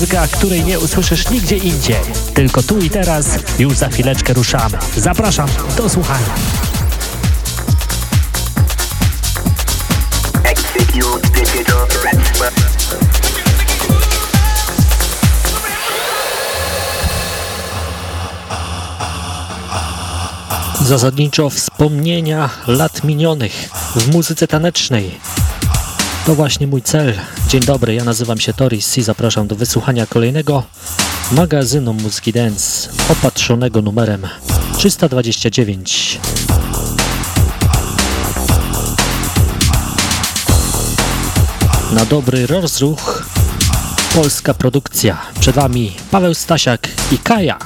Muzyka, której nie usłyszysz nigdzie indziej. Tylko tu i teraz, już za chwileczkę ruszamy. Zapraszam do słuchania. Zasadniczo wspomnienia lat minionych w muzyce tanecznej. To właśnie mój cel. Dzień dobry, ja nazywam się Toris i zapraszam do wysłuchania kolejnego magazynu Muzyki Dance opatrzonego numerem 329. Na dobry rozruch polska produkcja. Przed Wami Paweł Stasiak i Kaja.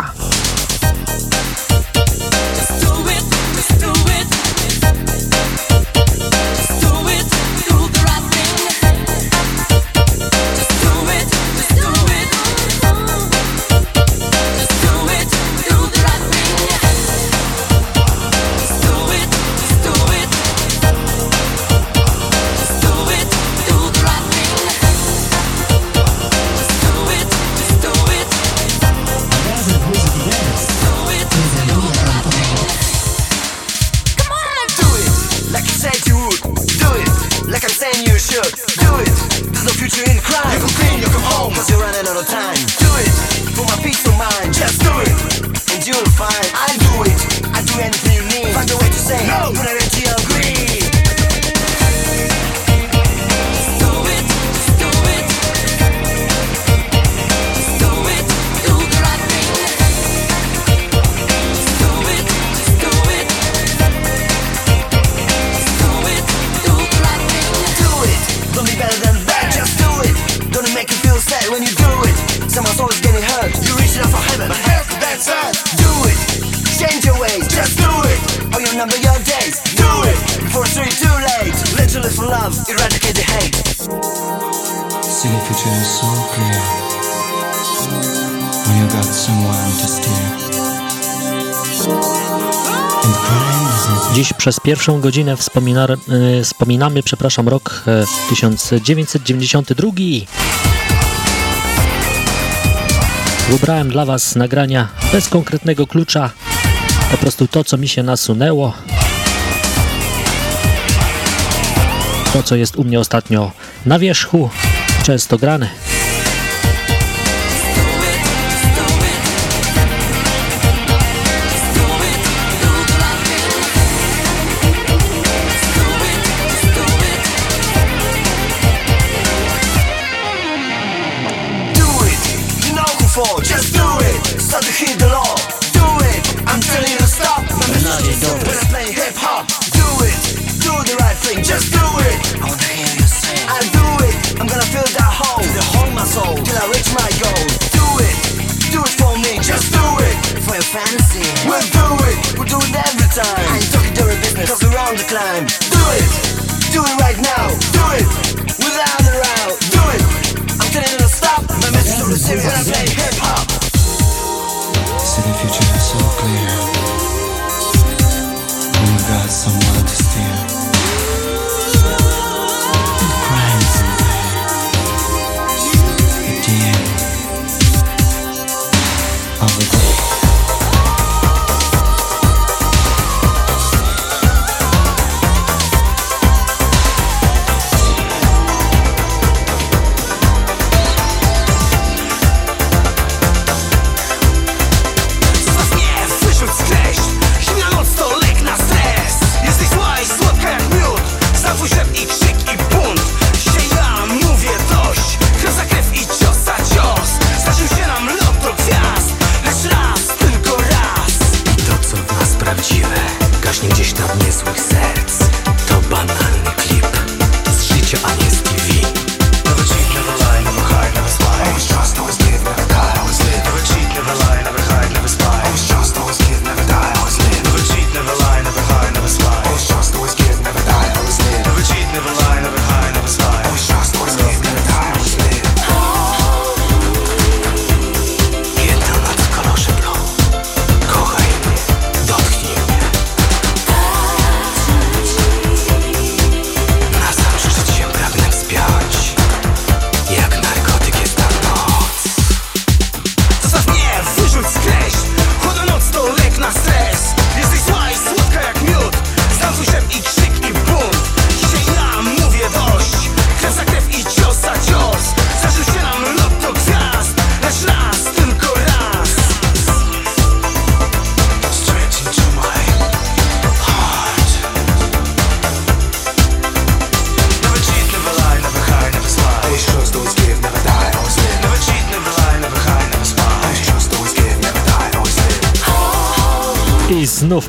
Przez pierwszą godzinę y, wspominamy, przepraszam, rok 1992. E, Wybrałem dla Was nagrania bez konkretnego klucza, po prostu to, co mi się nasunęło. To, co jest u mnie ostatnio na wierzchu, często grane. reach my goal. Do it, do it for me, just do it. For your fantasy, we'll do it, we'll do it every time. I ain't talking dirty business, cause we're on the climb. Do it, do it right now, do it, without a row, do it. I'm telling you to stop, my message to the city when I play hip hop. See the future is so clear.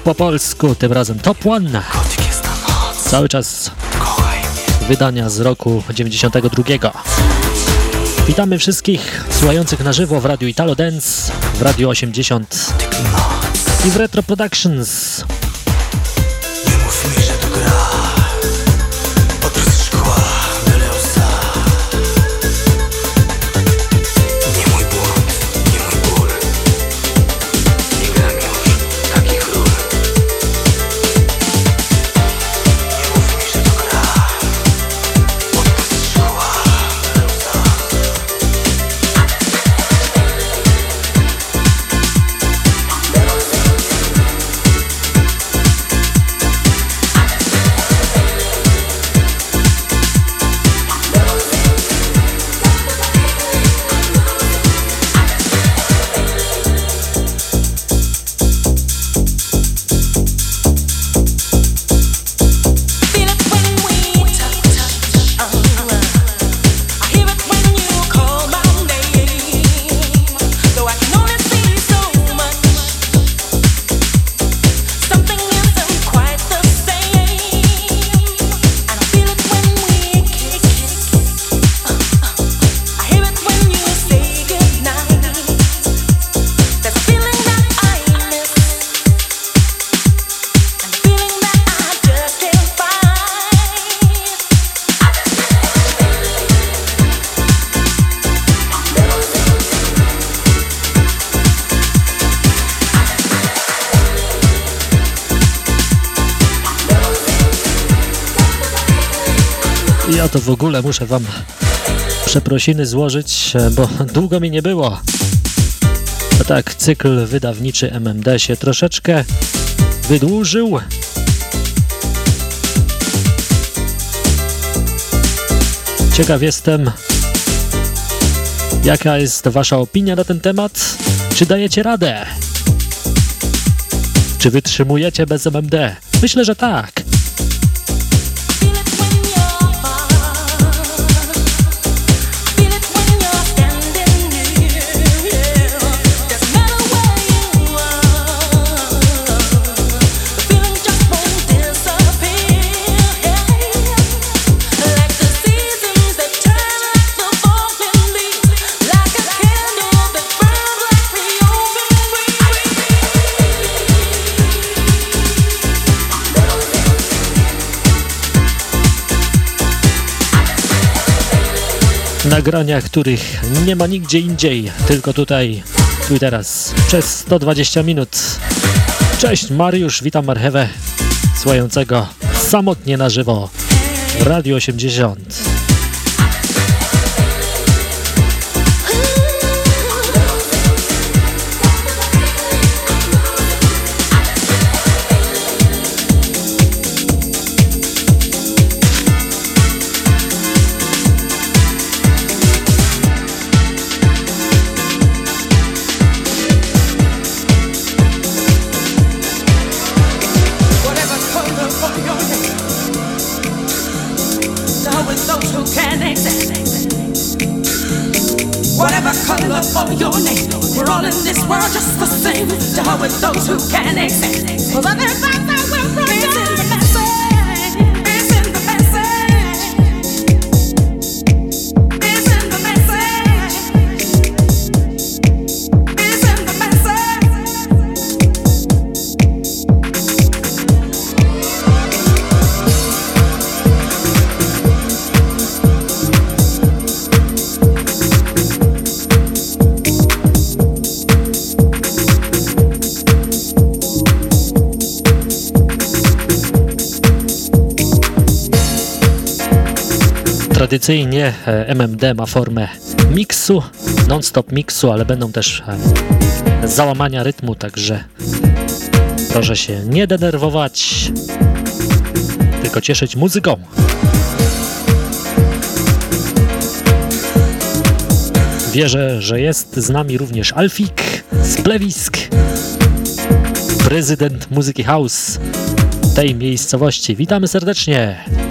Po polsku, tym razem Top One. Cały czas wydania z roku 92. Witamy wszystkich słuchających na żywo w Radiu Italo Dance, w Radio 80 i w Retro Productions. To w ogóle muszę wam przeprosiny złożyć, bo długo mi nie było. A tak, cykl wydawniczy MMD się troszeczkę wydłużył. Ciekaw jestem, jaka jest wasza opinia na ten temat. Czy dajecie radę? Czy wytrzymujecie bez MMD? Myślę, że tak. Nagrania, których nie ma nigdzie indziej, tylko tutaj, tu i teraz, przez 120 minut. Cześć Mariusz, witam marchewę słuchającego samotnie na żywo Radio 80. Tradycyjnie e, MMD ma formę miksu, non-stop miksu, ale będą też e, załamania rytmu, także proszę się nie denerwować, tylko cieszyć muzyką. Wierzę, że jest z nami również Alfik z Plewisk, prezydent muzyki house tej miejscowości. Witamy serdecznie!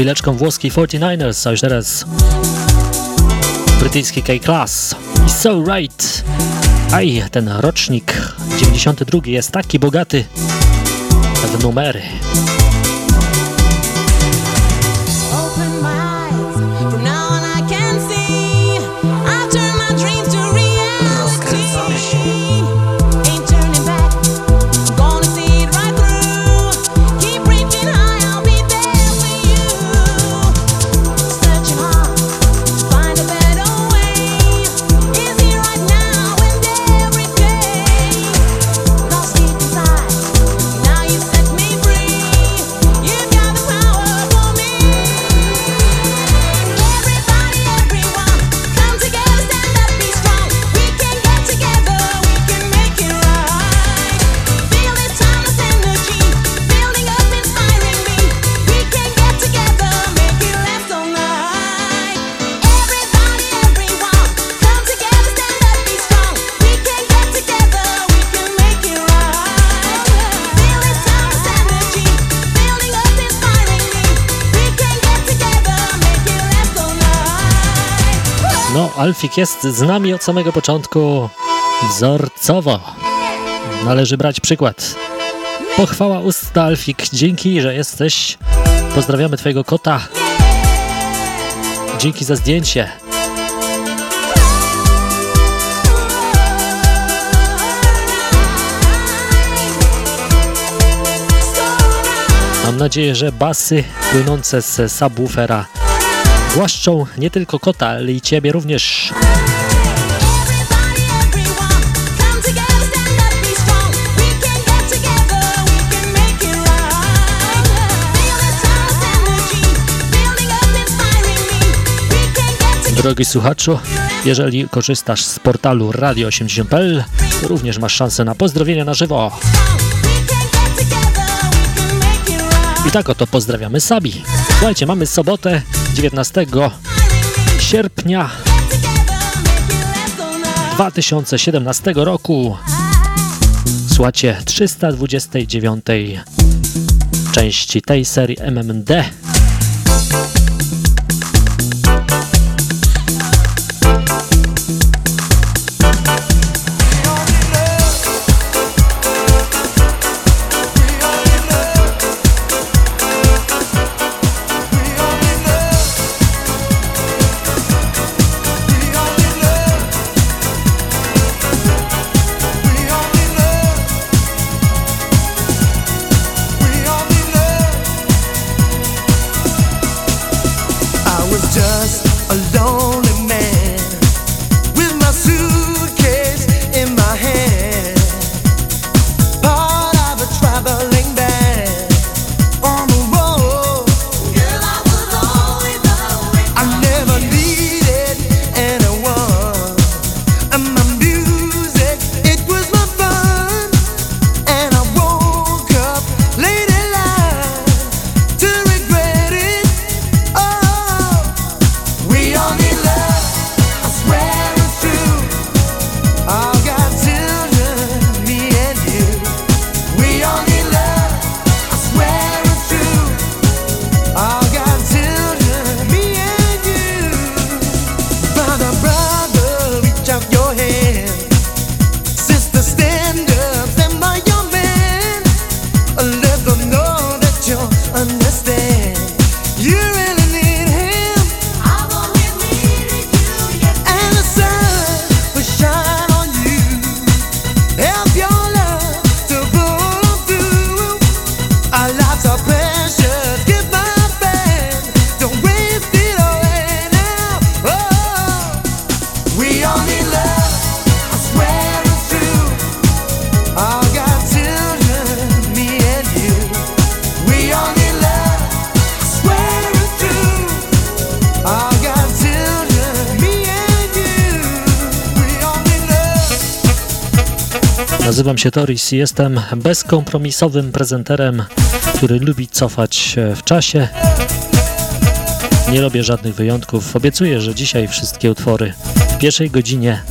Chwileczką włoski 49ers, a już teraz brytyjski K-Class. So Right. Aj, ten rocznik 92 jest taki bogaty w numery. Alfik jest z nami od samego początku wzorcowo. Należy brać przykład. Pochwała usta Alfik, dzięki, że jesteś. Pozdrawiamy Twojego kota. Dzięki za zdjęcie. Mam nadzieję, że basy płynące z subwoofera głaszczą nie tylko kota, ale i ciebie również. Drogi słuchaczu, jeżeli korzystasz z portalu radio80.pl, również masz szansę na pozdrowienia na żywo. I tak oto pozdrawiamy Sabi. Słuchajcie, mamy sobotę 19 sierpnia 2017 roku. Słuchajcie 329 części tej serii MMD. Jestem bezkompromisowym prezenterem, który lubi cofać w czasie. Nie robię żadnych wyjątków. Obiecuję, że dzisiaj wszystkie utwory w pierwszej godzinie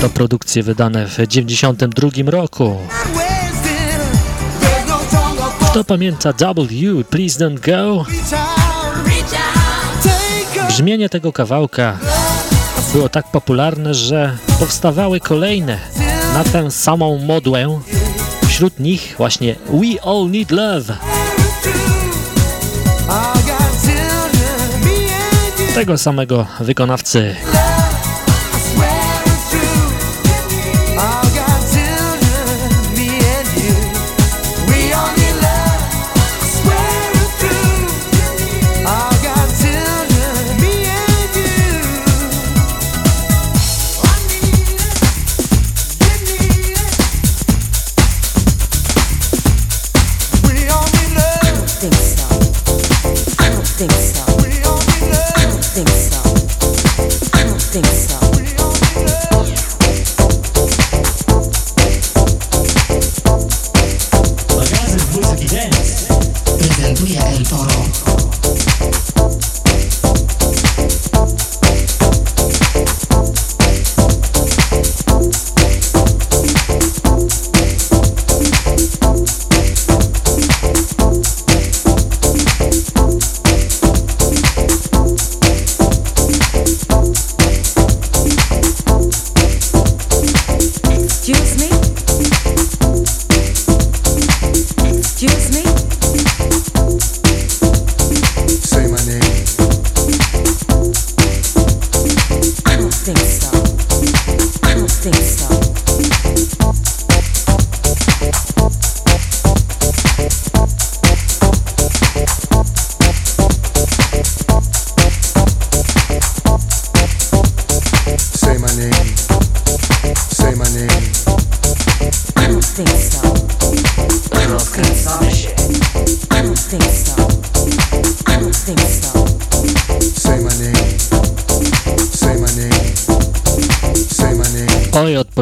to produkcje wydane w 92 roku. Kto pamięta W, Please Don't Go? Brzmienie tego kawałka było tak popularne, że powstawały kolejne na tę samą modłę. Wśród nich właśnie We All Need Love. Tego samego wykonawcy.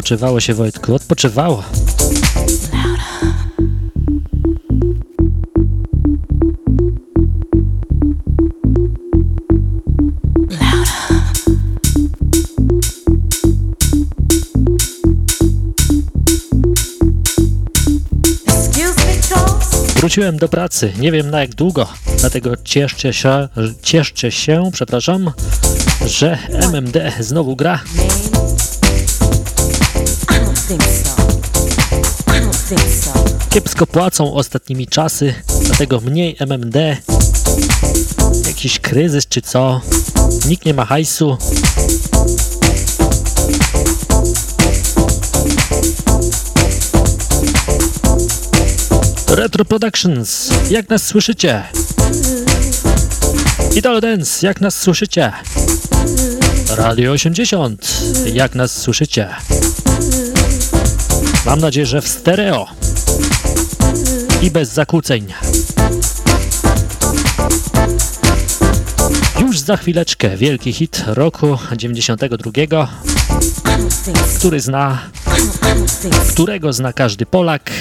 Odpoczywało się, Wojtku, odpoczywało. Wróciłem do pracy, nie wiem na jak długo, dlatego cieszcie się, cieszcie się, przepraszam, że MMD znowu gra. Kiepsko płacą ostatnimi czasy, dlatego mniej MMD. Jakiś kryzys czy co? Nikt nie ma hajsu. Retro Productions, jak nas słyszycie? Idol Dance, jak nas słyszycie? Radio 80, jak nas słyszycie? Mam nadzieję, że w stereo i bez zakłóceń. Już za chwileczkę wielki hit roku 92, który zna, którego zna każdy Polak.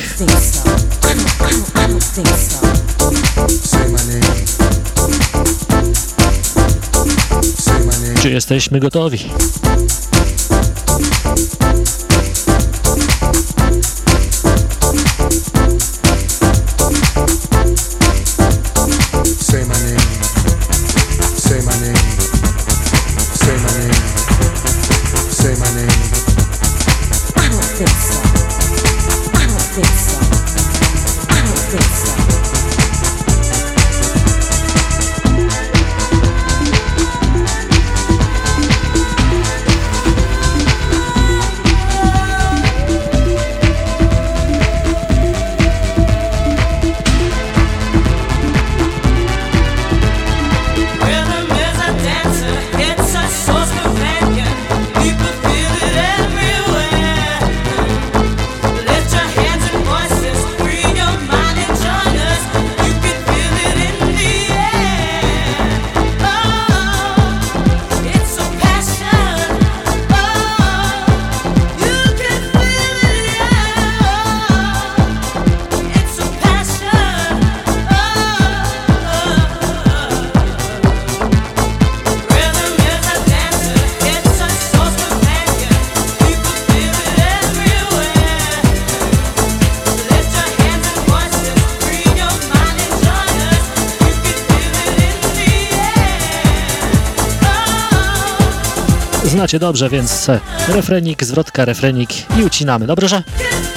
Czy jesteśmy gotowi? Znacie dobrze, więc refrenik, zwrotka, refrenik i ucinamy, dobrze? jest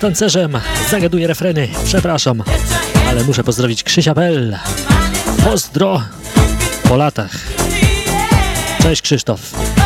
tancerzem, zagaduje refreny, przepraszam, ale muszę pozdrowić Krzysia Bell. Pozdro po latach. Cześć Krzysztof.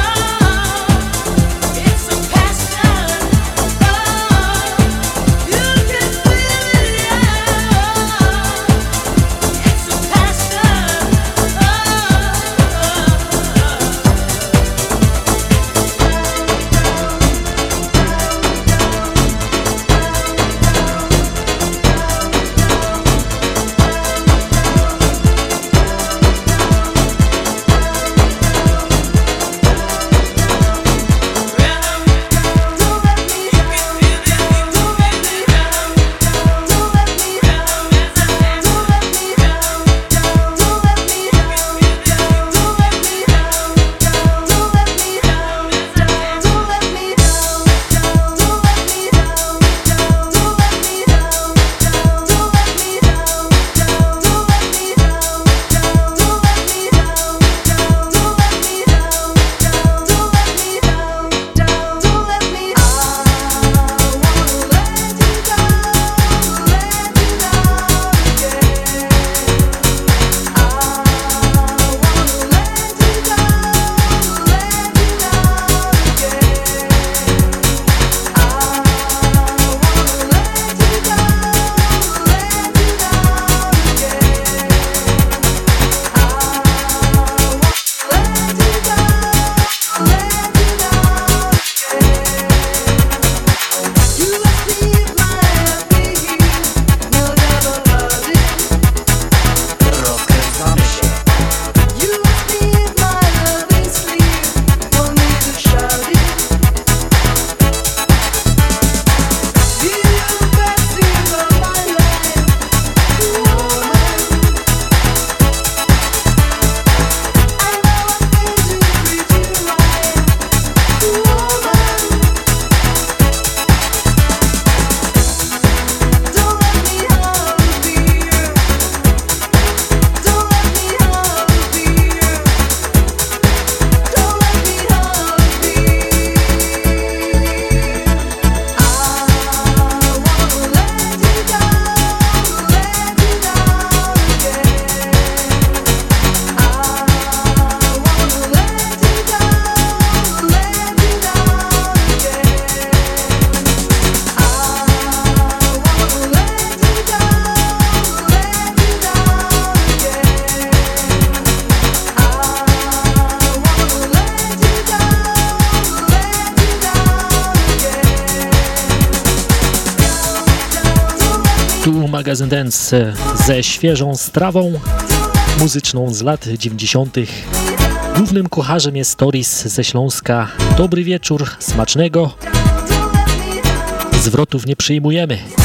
Magazyn Dance ze świeżą strawą muzyczną z lat 90. Głównym kucharzem jest Toris ze Śląska. Dobry wieczór, smacznego. Zwrotów nie przyjmujemy.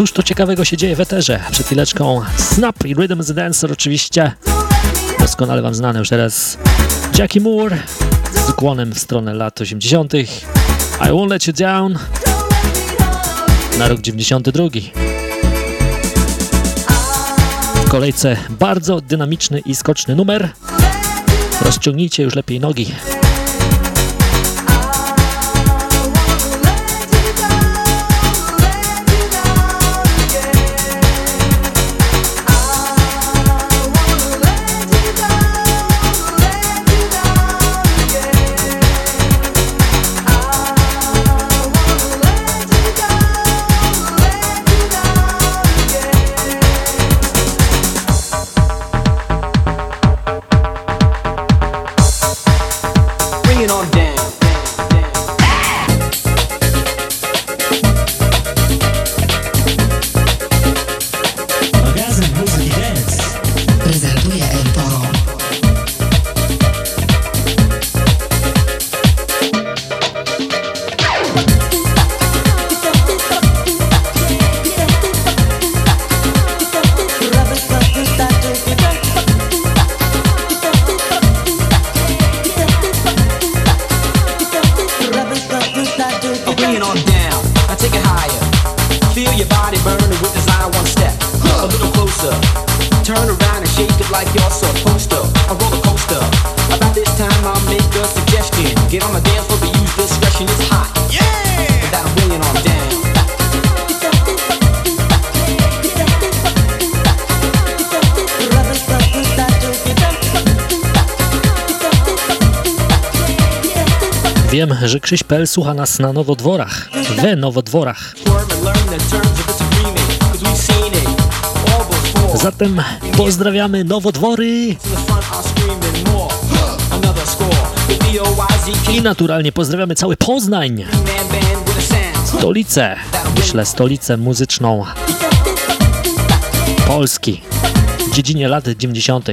Cóż to ciekawego się dzieje w eterze? Przed chwileczką Snap i Rhythm the Dancer oczywiście. Doskonale wam znane już teraz Jackie Moore z ukłonem w stronę lat 80. I Won't Let You Down na rok 92. W kolejce bardzo dynamiczny i skoczny numer. Rozciągnijcie już lepiej nogi. bring it on down. Now take it higher. Feel your body burning with desire. One step, a little closer. Turn around and shake it like you're supposed to. A roller coaster. About this time, I'll make a suggestion. Get on the dance floor, but use discretion. It's Wiem, że Krzyś.pl słucha nas na nowodworach, we nowodworach. Zatem pozdrawiamy nowodwory. I naturalnie pozdrawiamy cały Poznań, stolicę, myślę stolicę muzyczną Polski. W dziedzinie lat 90.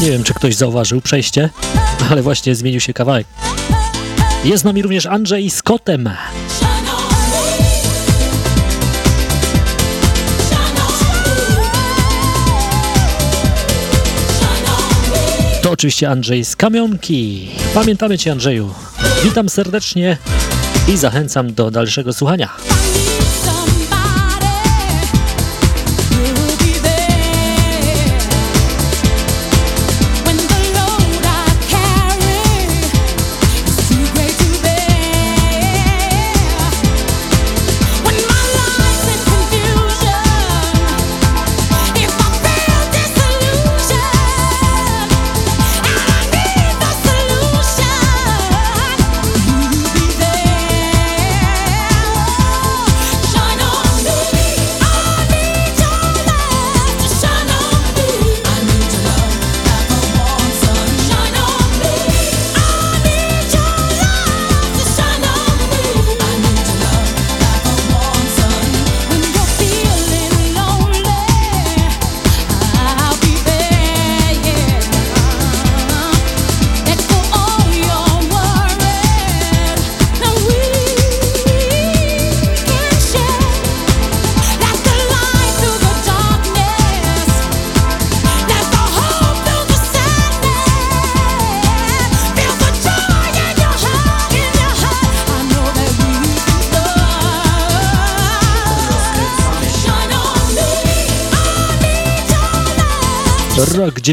Nie wiem, czy ktoś zauważył przejście, ale właśnie zmienił się kawałek. Jest z nami również Andrzej z kotem. To oczywiście Andrzej z Kamionki. Pamiętamy Cię, Andrzeju. Witam serdecznie i zachęcam do dalszego słuchania.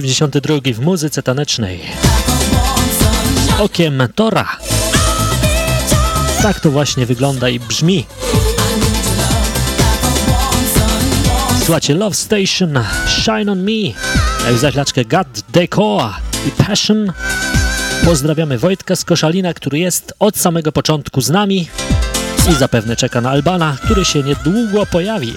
92 w muzyce tanecznej. Okiem Tora. Tak to właśnie wygląda i brzmi. Słuchajcie, Love Station, Shine On Me, jak zaślaczkę God Decor i Passion. Pozdrawiamy Wojtka z Koszalina, który jest od samego początku z nami i zapewne czeka na Albana, który się niedługo pojawi.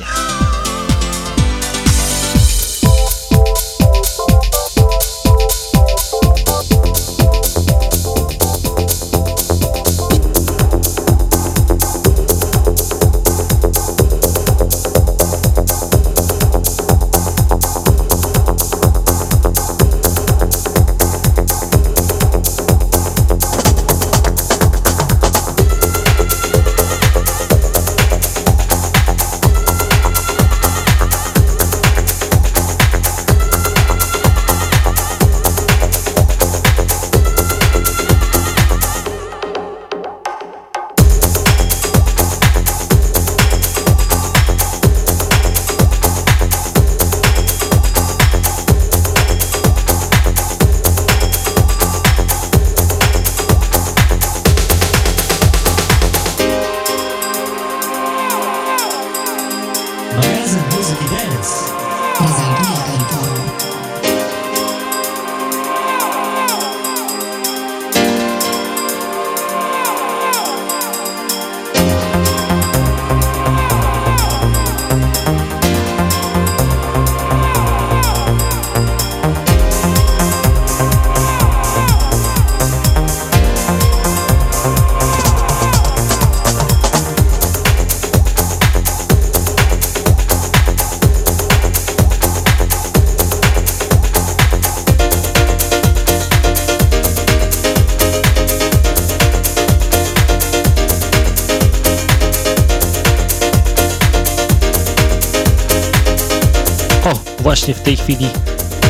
Właśnie w tej chwili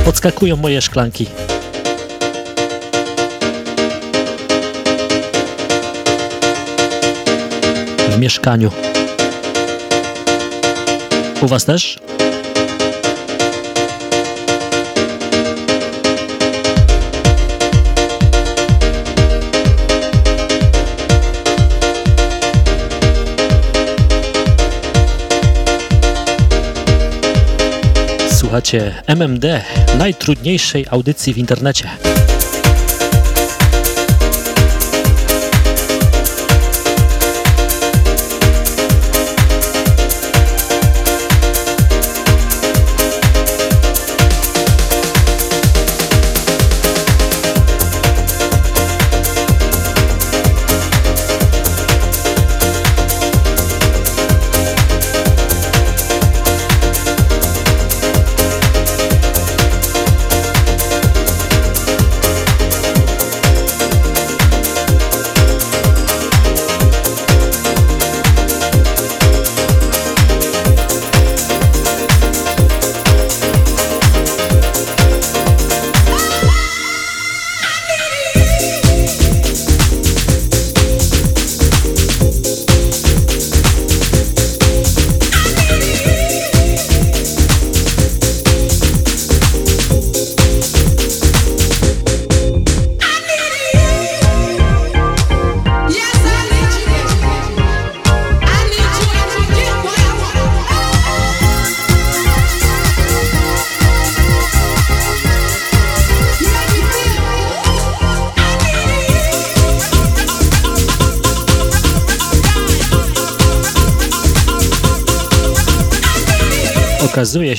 podskakują moje szklanki. W mieszkaniu. U Was też? Słuchacie MMD, najtrudniejszej audycji w internecie.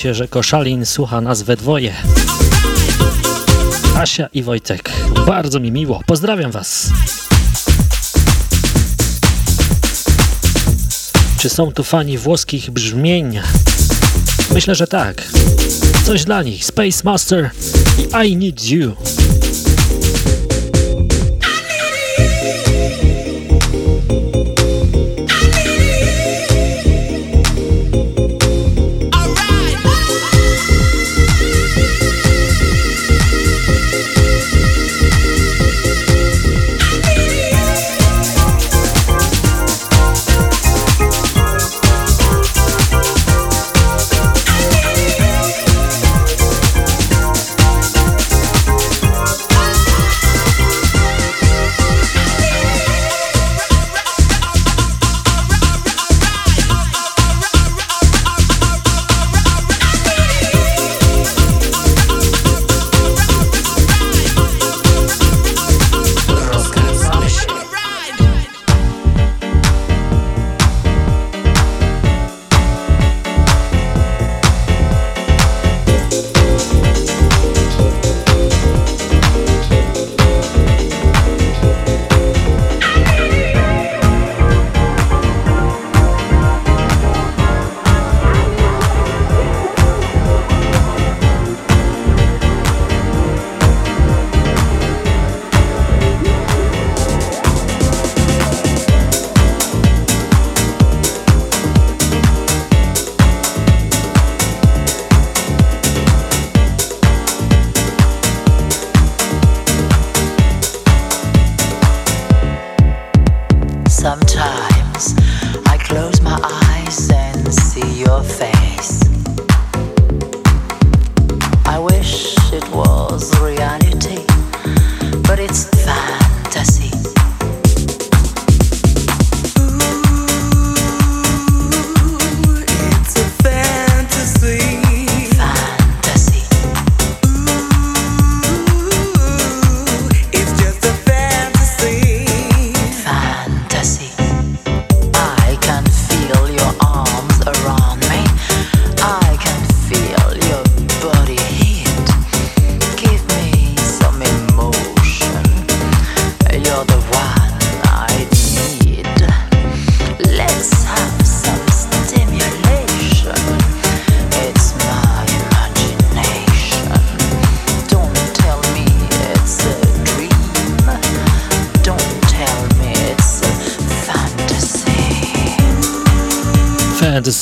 Się, że Koszalin słucha nas we dwoje. Asia i Wojtek. Bardzo mi miło. Pozdrawiam Was. Czy są tu fani włoskich brzmień? Myślę, że tak. Coś dla nich. Space Master i I Need You.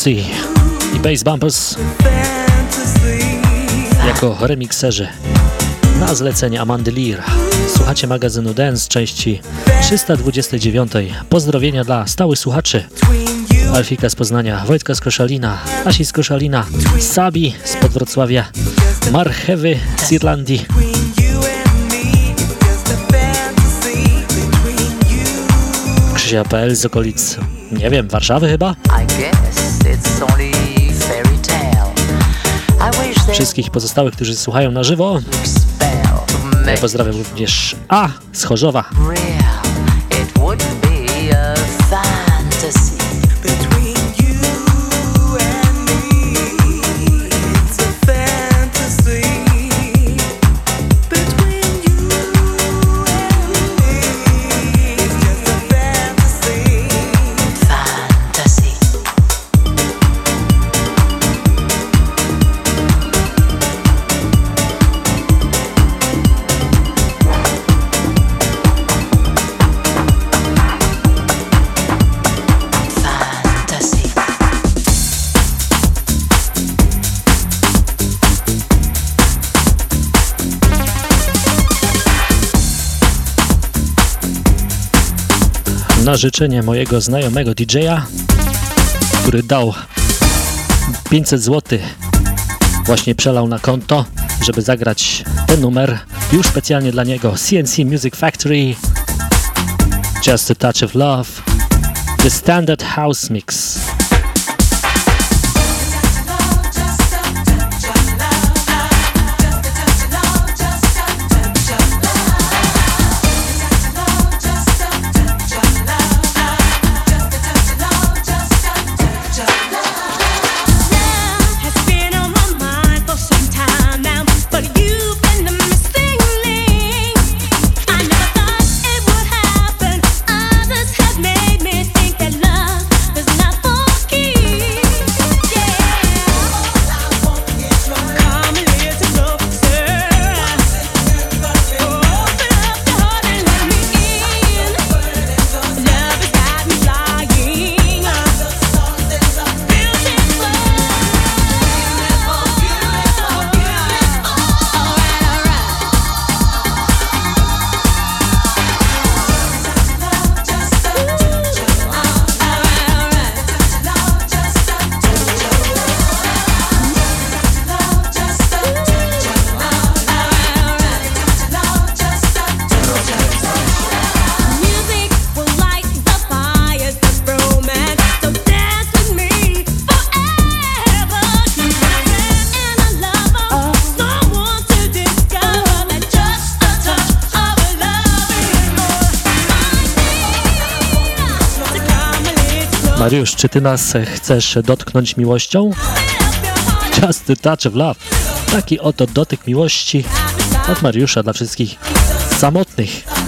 I Bass Bumpers jako remikserzy na zlecenie Amandy Lear. Słuchacie magazynu Dance części 329. Pozdrowienia dla stałych słuchaczy. Alfika z Poznania, Wojtka z Koszalina, Asi z Koszalina, Sabi z Podwrocławia, Marchewy z Irlandii. Krzysia.pl z okolic, nie wiem, Warszawy chyba? Wszystkich pozostałych, którzy słuchają na żywo. Ja pozdrawiam również A z Chorzowa. Życzenie mojego znajomego DJ-a, który dał 500 zł, właśnie przelał na konto, żeby zagrać ten numer już specjalnie dla niego. CNC Music Factory, Just a Touch of Love, The Standard House Mix. Mariusz, czy ty nas chcesz dotknąć miłością? Just a touch of love. Taki oto dotyk miłości od Mariusza dla wszystkich samotnych.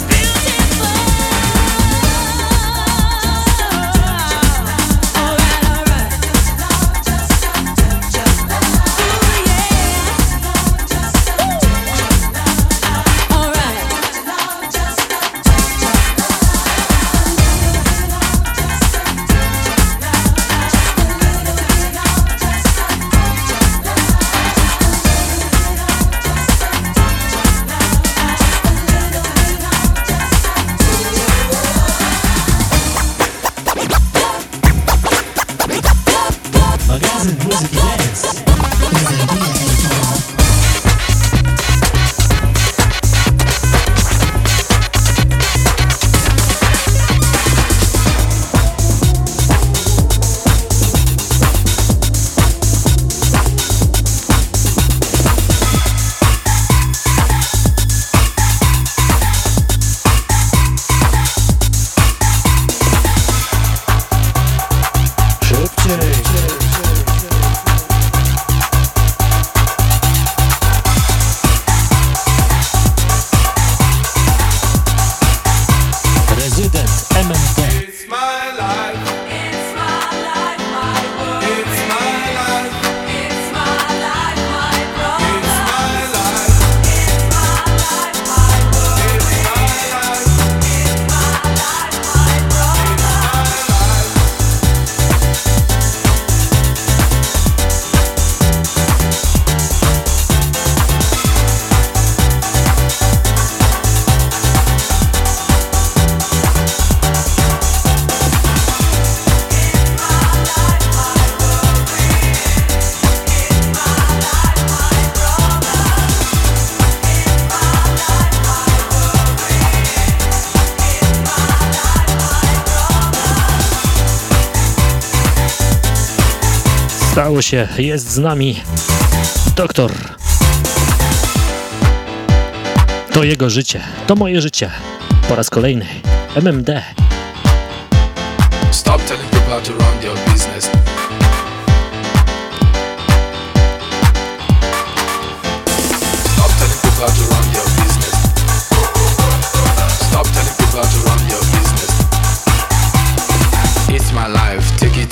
Się, jest z nami doktor. To jego życie, to moje życie. Po raz kolejny MMD.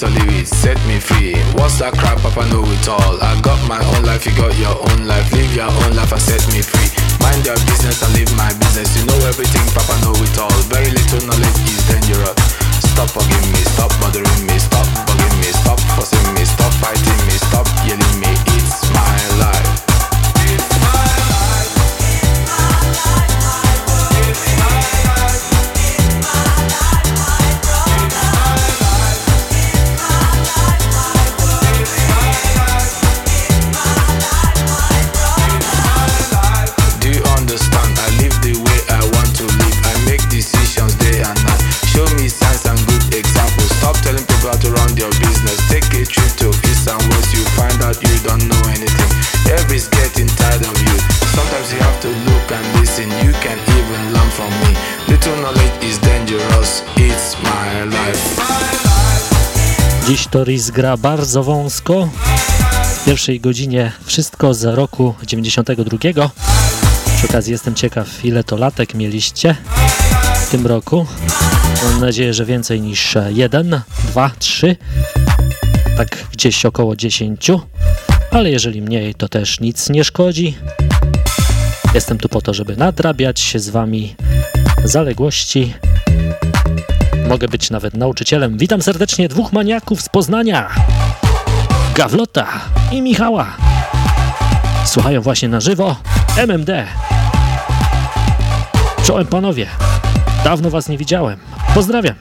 Leave it, set me free. What's that crap, Papa know it all. I got my own life, you got your own life. Live your own life and set me free. Mind your business and live my business. You know everything, Papa know it all. Very little knowledge is dangerous. Stop bugging me, stop bothering me, stop bugging me, stop fussing me, stop fighting me, stop yelling me. Toris gra bardzo wąsko. W pierwszej godzinie wszystko z roku 92. Przy okazji jestem ciekaw, ile to latek mieliście w tym roku. Mam nadzieję, że więcej niż jeden, dwa, trzy. Tak gdzieś około dziesięciu. Ale jeżeli mniej, to też nic nie szkodzi. Jestem tu po to, żeby nadrabiać z wami zaległości Mogę być nawet nauczycielem. Witam serdecznie dwóch maniaków z Poznania. Gawlota i Michała. Słuchają właśnie na żywo MMD. Czołem panowie. Dawno was nie widziałem. Pozdrawiam.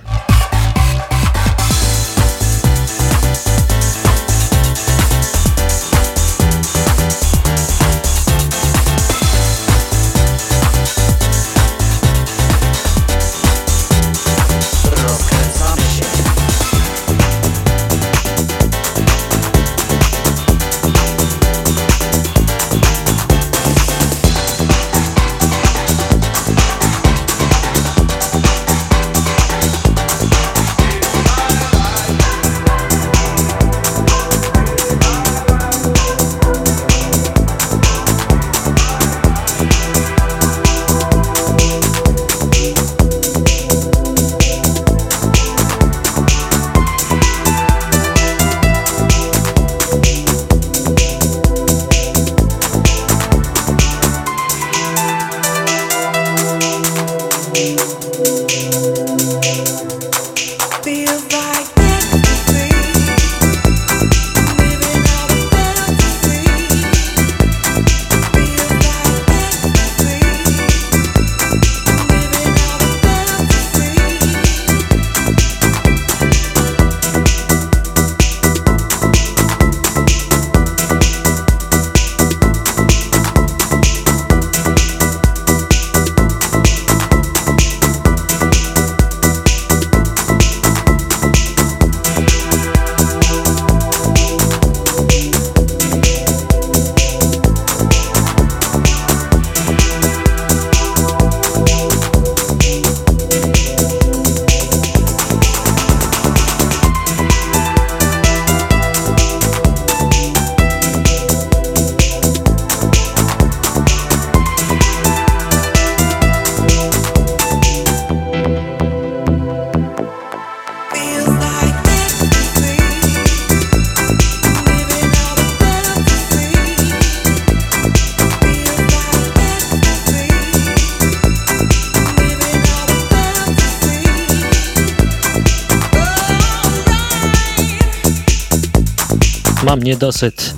Mam niedosyt.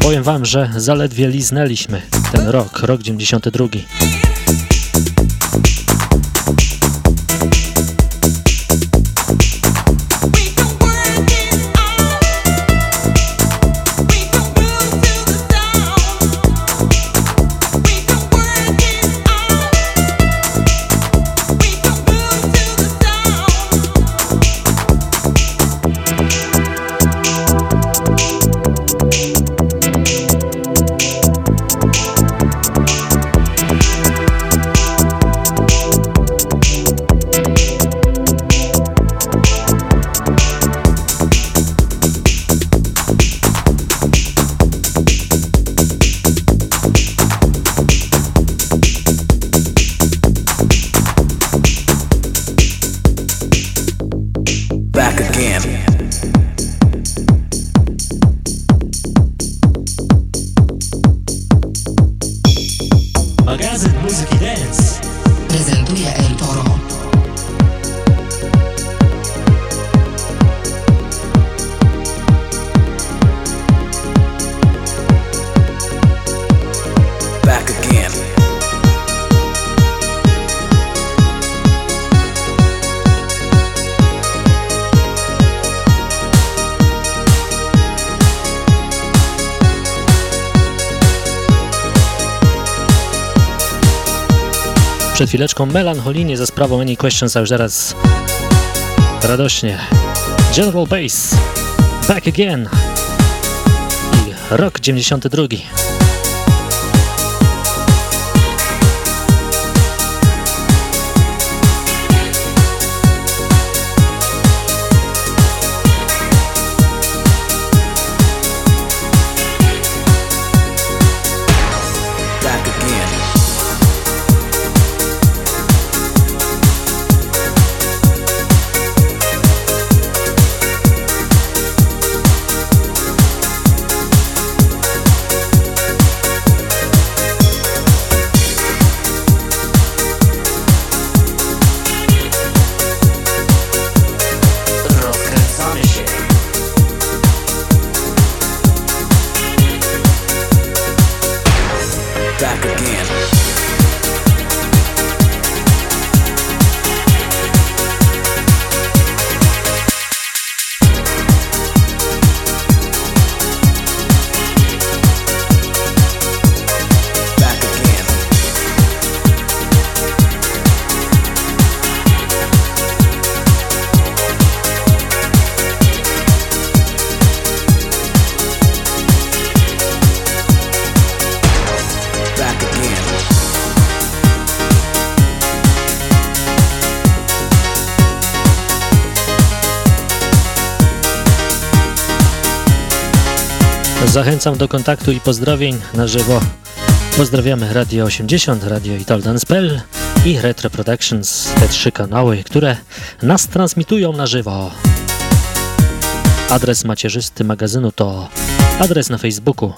Powiem wam, że zaledwie liznęliśmy ten rok, rok 92. chwileczką melancholijnie za sprawą Any Questions, a już teraz radośnie. General Bass, Back Again i rok 92. Zachęcam do kontaktu i pozdrowień na żywo. Pozdrawiamy Radio 80, Radio Italdance.pl i Retro Productions, te trzy kanały, które nas transmitują na żywo. Adres macierzysty magazynu to adres na Facebooku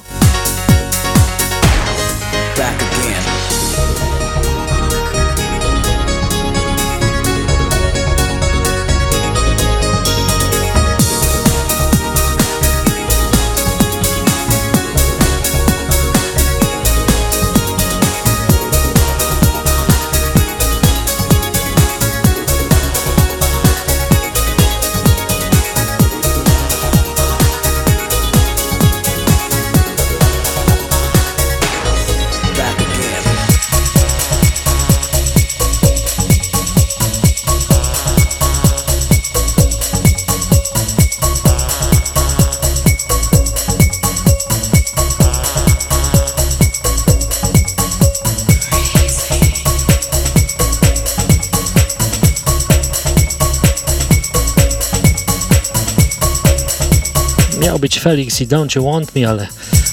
Felix i Don't You Want Me, ale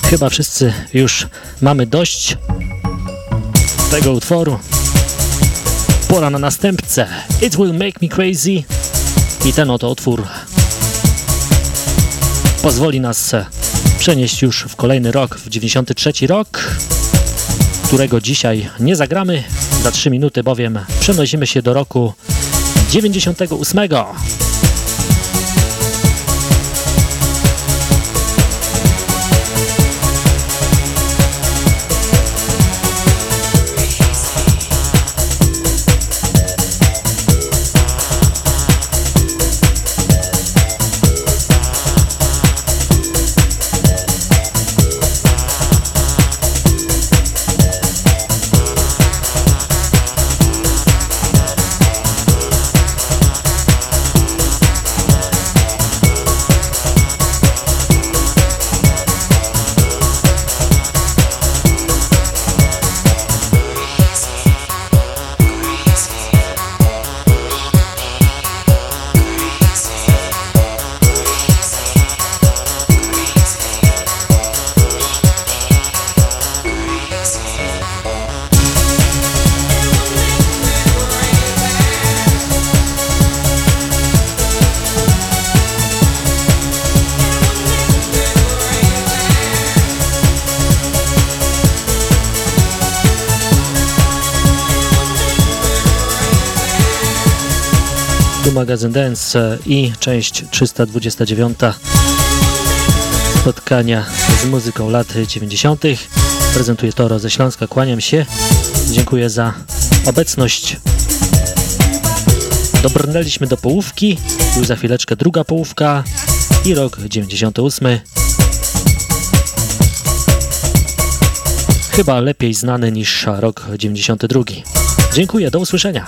chyba wszyscy już mamy dość tego utworu. Pora na następcę. It Will Make Me Crazy. I ten oto utwór pozwoli nas przenieść już w kolejny rok, w 93 rok, którego dzisiaj nie zagramy. Za 3 minuty bowiem przenosimy się do roku 98. magazyn Dance i część 329 spotkania z muzyką lat 90. Prezentuję Toro ze Śląska, kłaniam się. Dziękuję za obecność. Dobrnęliśmy do połówki, już za chwileczkę druga połówka i rok 98. Chyba lepiej znany niż rok 92. Dziękuję, do usłyszenia.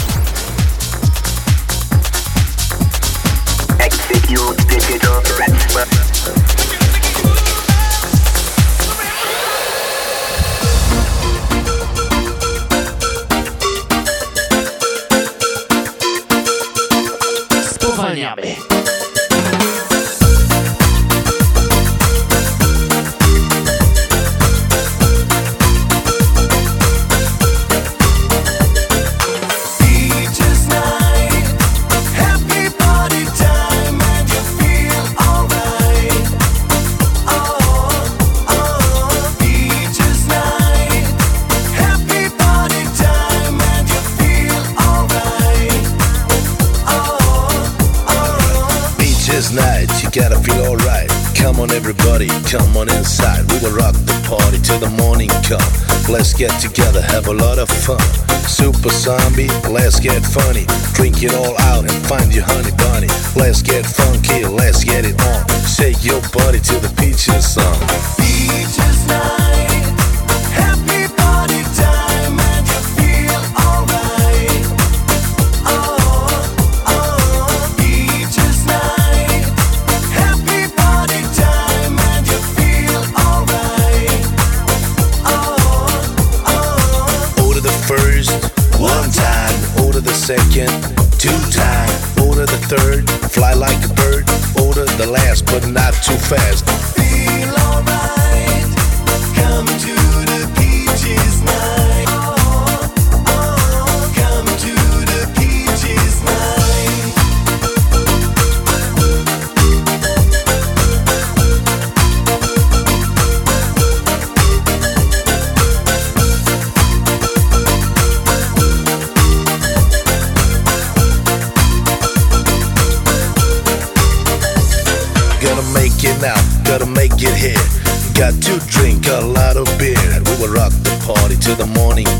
Super zombie, let's get funny. Drink it all out and find your honey bunny. Let's get funky, let's get it on. Shake your body to the peaches song. Peaches night. Last, but not too fast.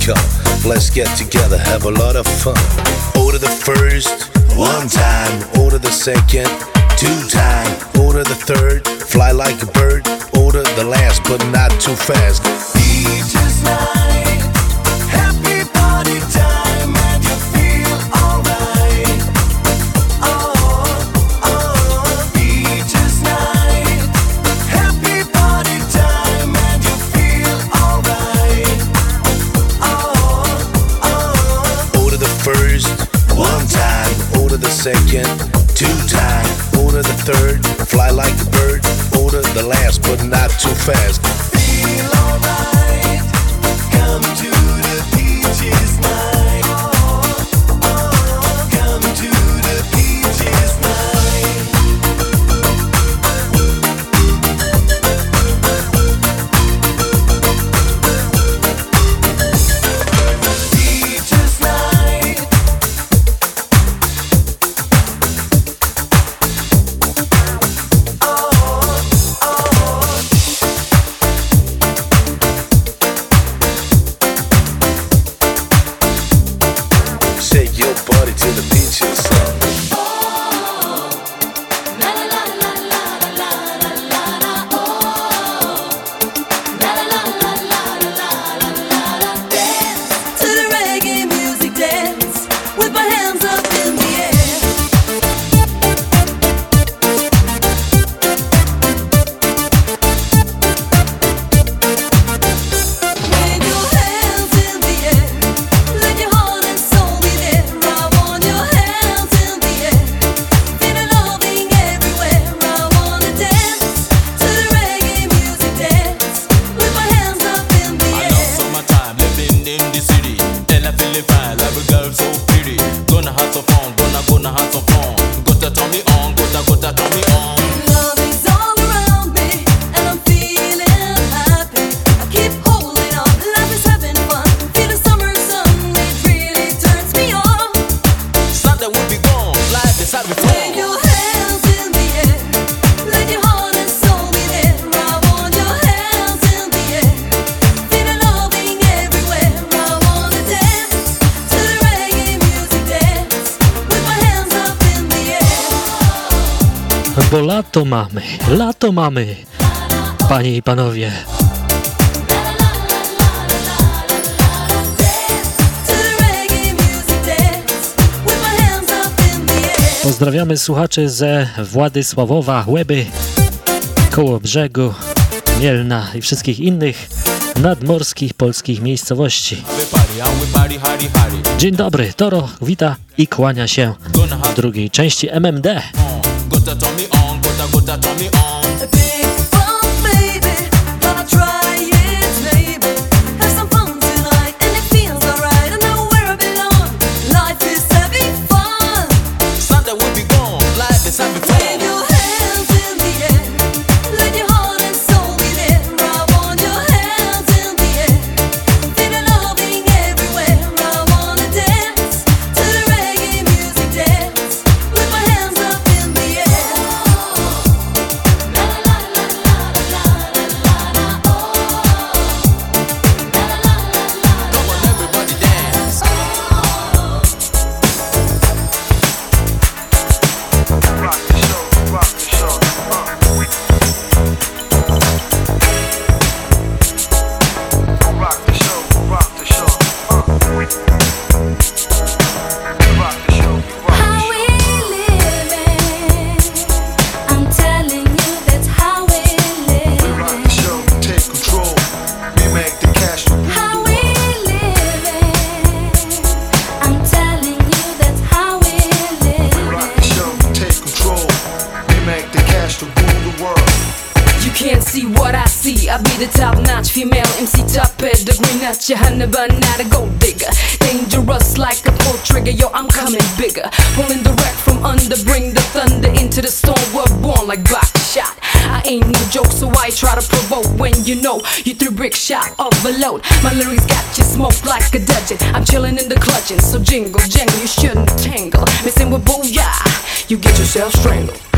come. Let's get together, have a lot of fun. Order the first, one time. Order the second, two time. Order the third, fly like a bird. Order the last, but not too fast. Be just like fast. mamy, lato mamy, panie i panowie. Pozdrawiamy słuchaczy ze Władysławowa, Łeby, Koło Brzegu, Mielna i wszystkich innych nadmorskich polskich miejscowości. Dzień dobry, Toro wita i kłania się w drugiej części MMD. that on the note. My lyrics got you smoked like a dudgeon. I'm chilling in the clutching, so jingle, jangle, you shouldn't tangle. Missing with booyah, you get yourself strangled.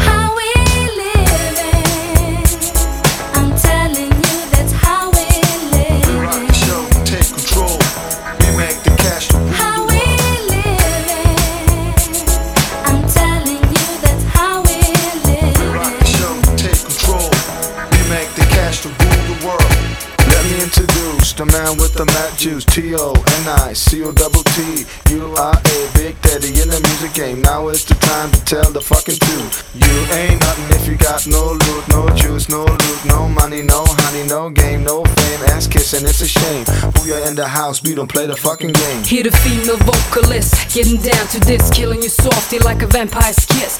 Choose T-O-N-I-C-O-double-T. You are a big daddy in the music game. Now is the time to tell the fucking truth. You ain't nothing if you got no loot, no juice, no loot, no money, no honey, no game, no fame. Ass kissing, it's a shame. Booyah in the house, we don't play the fucking game. Hear the female vocalist getting down to this, killing you softly like a vampire's kiss.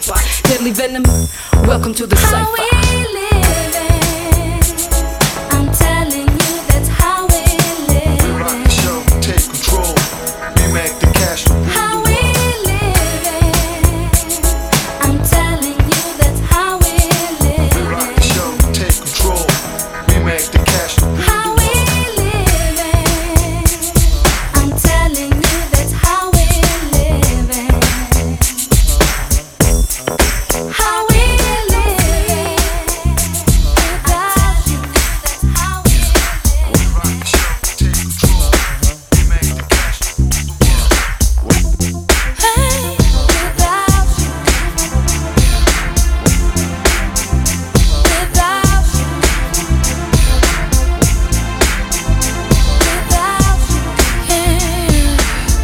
viper, deadly venom. Welcome to the How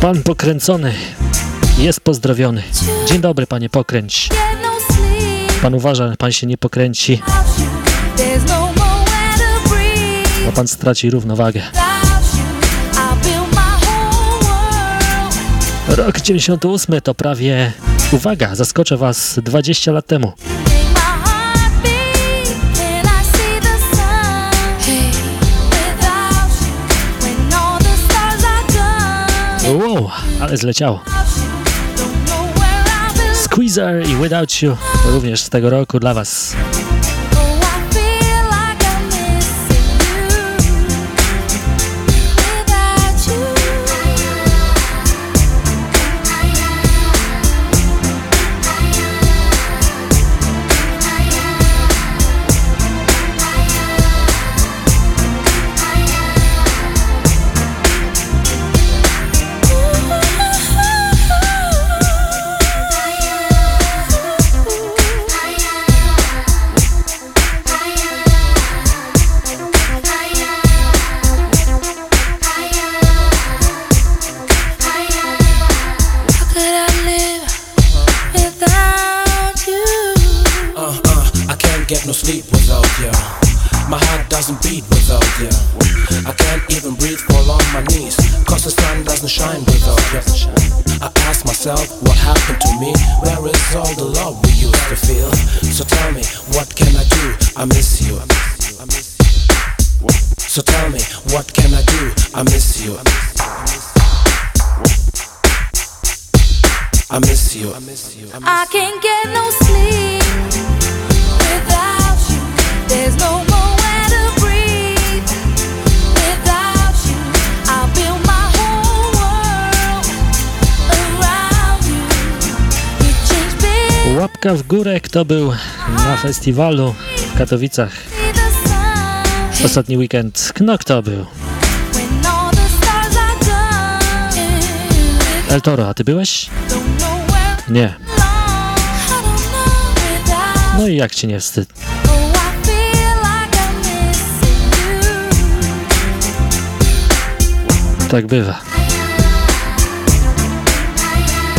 Pan pokręcony jest pozdrowiony. Dzień dobry, panie pokręć. Pan uważa, pan się nie pokręci, bo pan straci równowagę. Rok 98 to prawie, uwaga, zaskoczę was, 20 lat temu. Ale zleciało. Squeezer i Without You również z tego roku dla was. Doesn't beat without you. I can't even breathe, fall on my knees. Cause the sun doesn't shine without you. I ask myself, what happened to me? Where is all the love we used to feel? So tell me, what can I do? I miss you. So tell me, what can I do? I miss you. I miss you. I miss you. I can't get no sleep without you. There's no Łapka w górę, kto był na festiwalu w Katowicach ostatni weekend. No kto był? El Toro, a ty byłeś? Nie. No i jak ci nie wstyd? Tak bywa.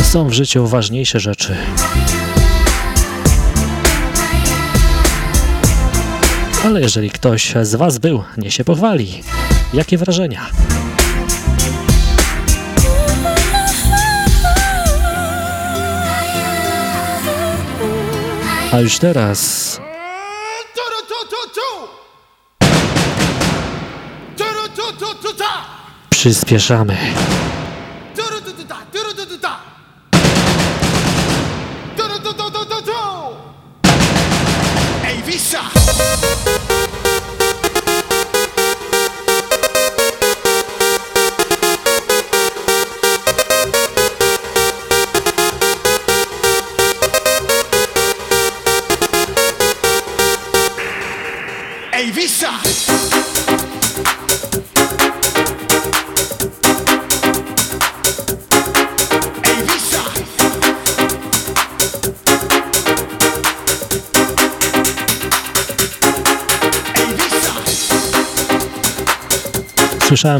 Są w życiu ważniejsze rzeczy. Ale jeżeli ktoś z was był, nie się pochwali. Jakie wrażenia? A już teraz przyspieszamy.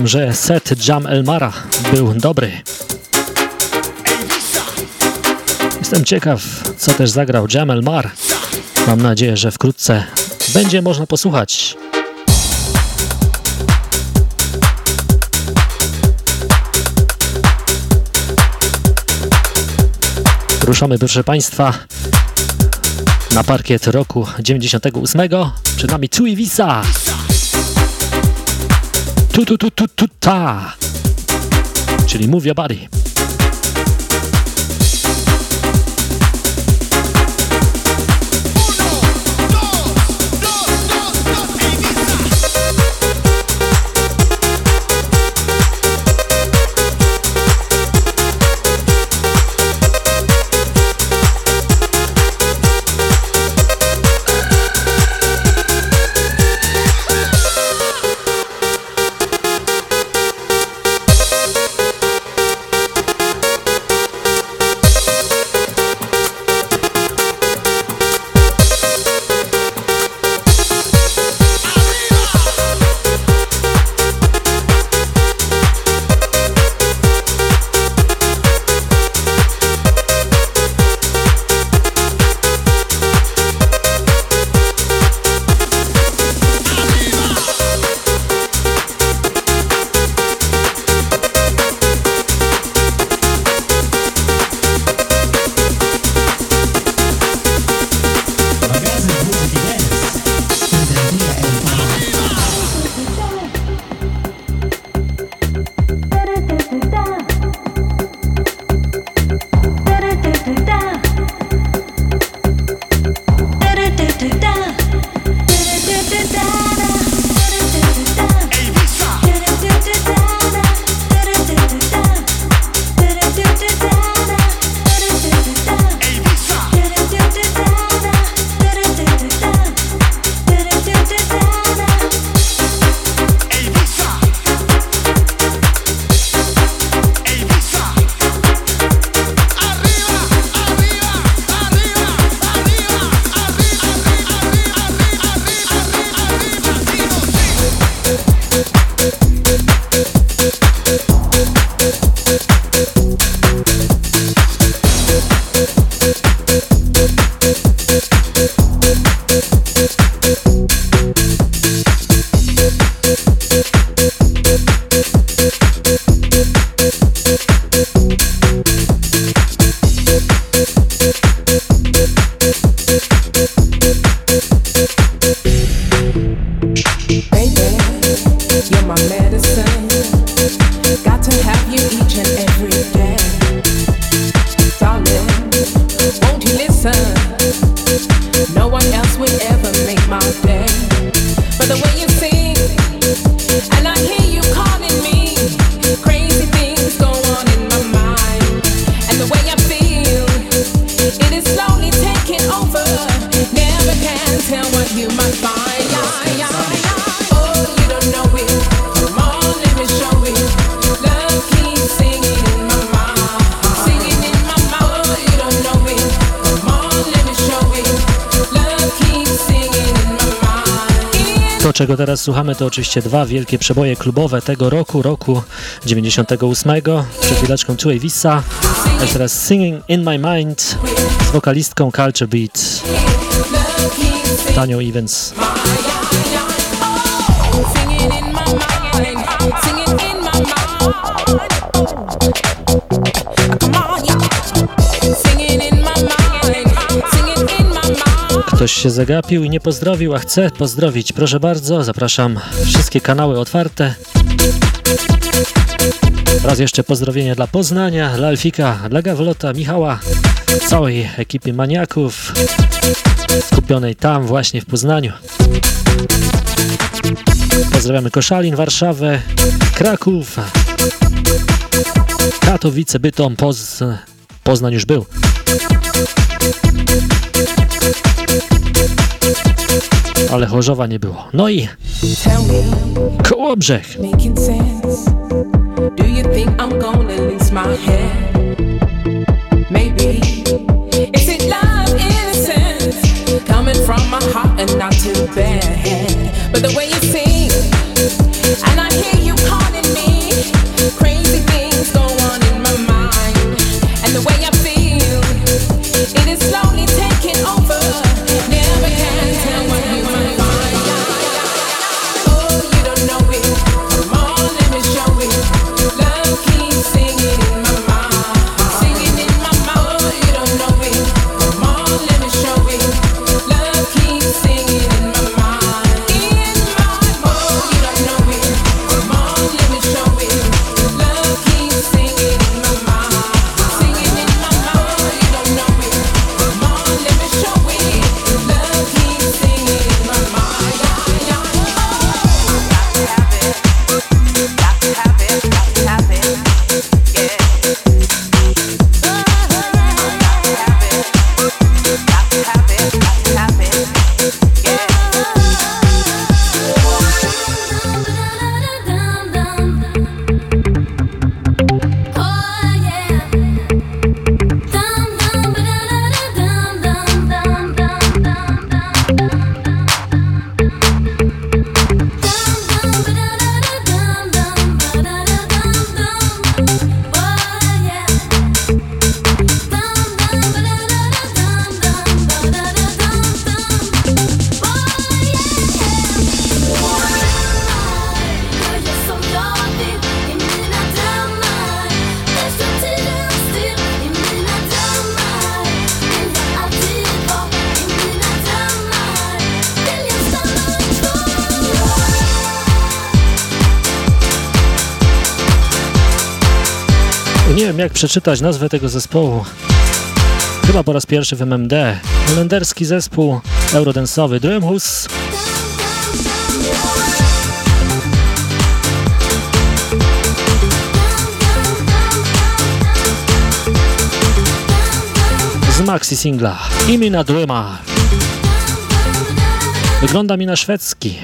Że set Jam Elmara był dobry. Jestem ciekaw, co też zagrał Jam Elmar. Mam nadzieję, że wkrótce będzie można posłuchać. Ruszamy, proszę Państwa, na parkiet roku 98. Przed nami Tui Visa. Tu, tu, tu, tu, tu, ta. Czyli Move Your Body. Słuchamy, to oczywiście dwa wielkie przeboje klubowe tego roku, roku 98. Przed chwileczką Two Visa, a teraz Singing in My Mind z wokalistką Culture Beat, Tanią Evans. Ktoś się zagapił i nie pozdrowił, a chce pozdrowić. Proszę bardzo, zapraszam. Wszystkie kanały otwarte. Raz jeszcze pozdrowienia dla Poznania, dla Alfika, dla Gawlota, Michała, całej ekipy maniaków skupionej tam właśnie w Poznaniu. Pozdrawiamy Koszalin, Warszawę, Kraków, Katowice, Bytom, Poz... Poznań już był. Ale Chorzowa nie było. No i Kołobrzeg. Coming from my heart and not too bad. But the way przeczytać nazwę tego zespołu. Chyba po raz pierwszy w MMD. Holenderski zespół eurodensowy Drumhus. Z maxi singla Imina Dwyma. Wygląda mi na szwedzki.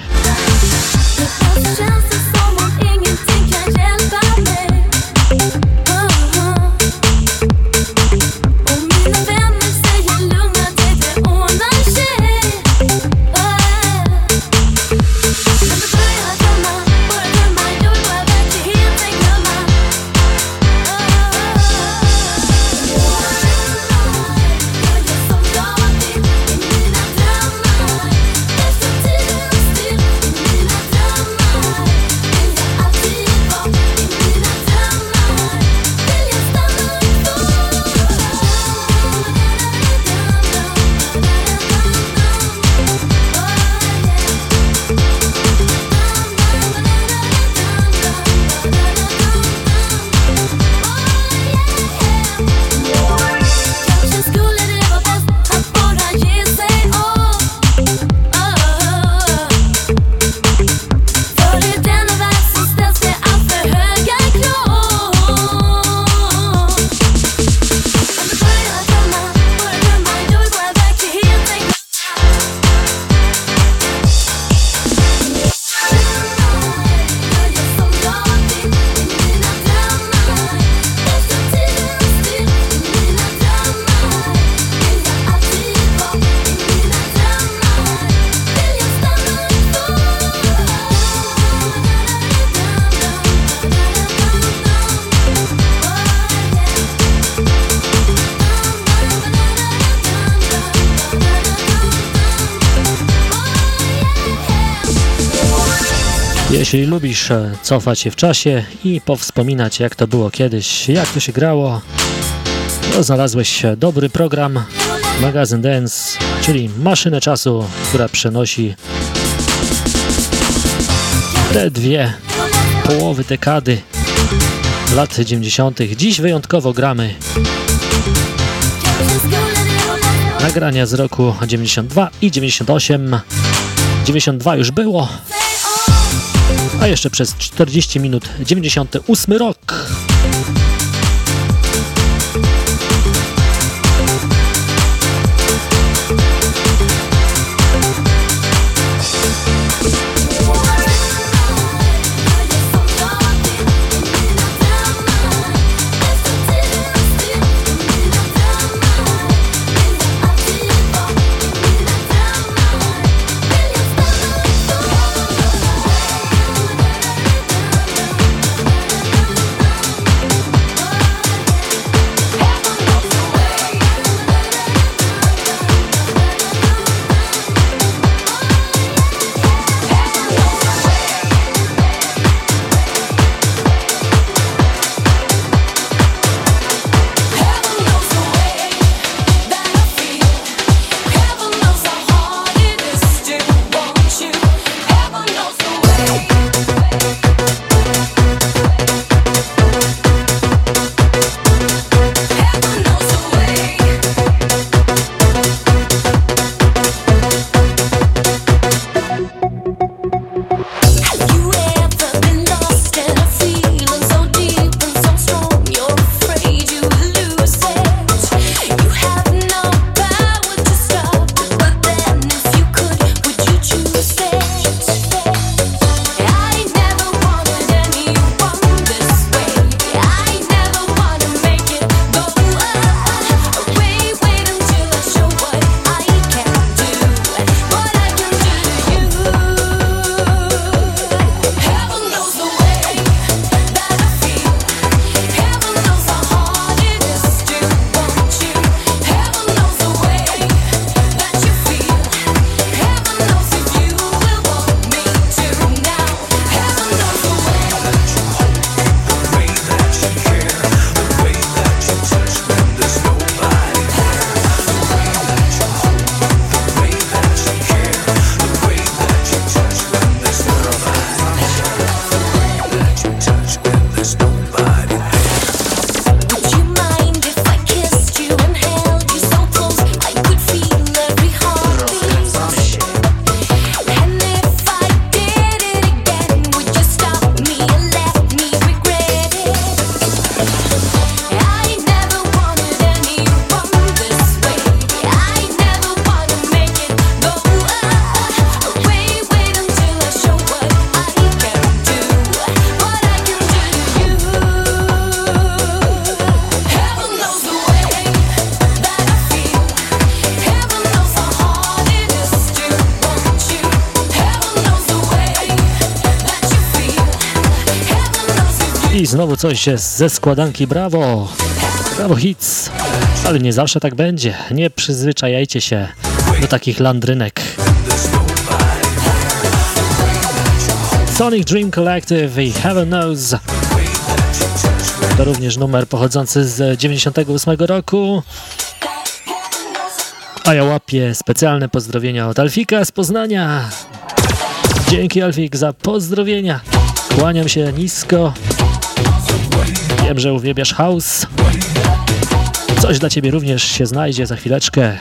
Cofać się w czasie i powspominać jak to było kiedyś, jak to się grało, to znalazłeś dobry program Magazyn Dance, czyli maszynę czasu, która przenosi te dwie połowy dekady lat 90. Dziś wyjątkowo gramy nagrania z roku 92 i 98. 92 już było, a jeszcze przez 40 minut 98 rok. Coś ze składanki Brawo. Brawo Hits. Ale nie zawsze tak będzie. Nie przyzwyczajajcie się do takich landrynek. Sonic Dream Collective i Heaven Knows. To również numer pochodzący z 98 roku. A ja łapię specjalne pozdrowienia od Alfika z Poznania. Dzięki Alfik za pozdrowienia. Kłaniam się nisko. Wiem, że uwielbiasz house. Coś dla ciebie również się znajdzie za chwileczkę.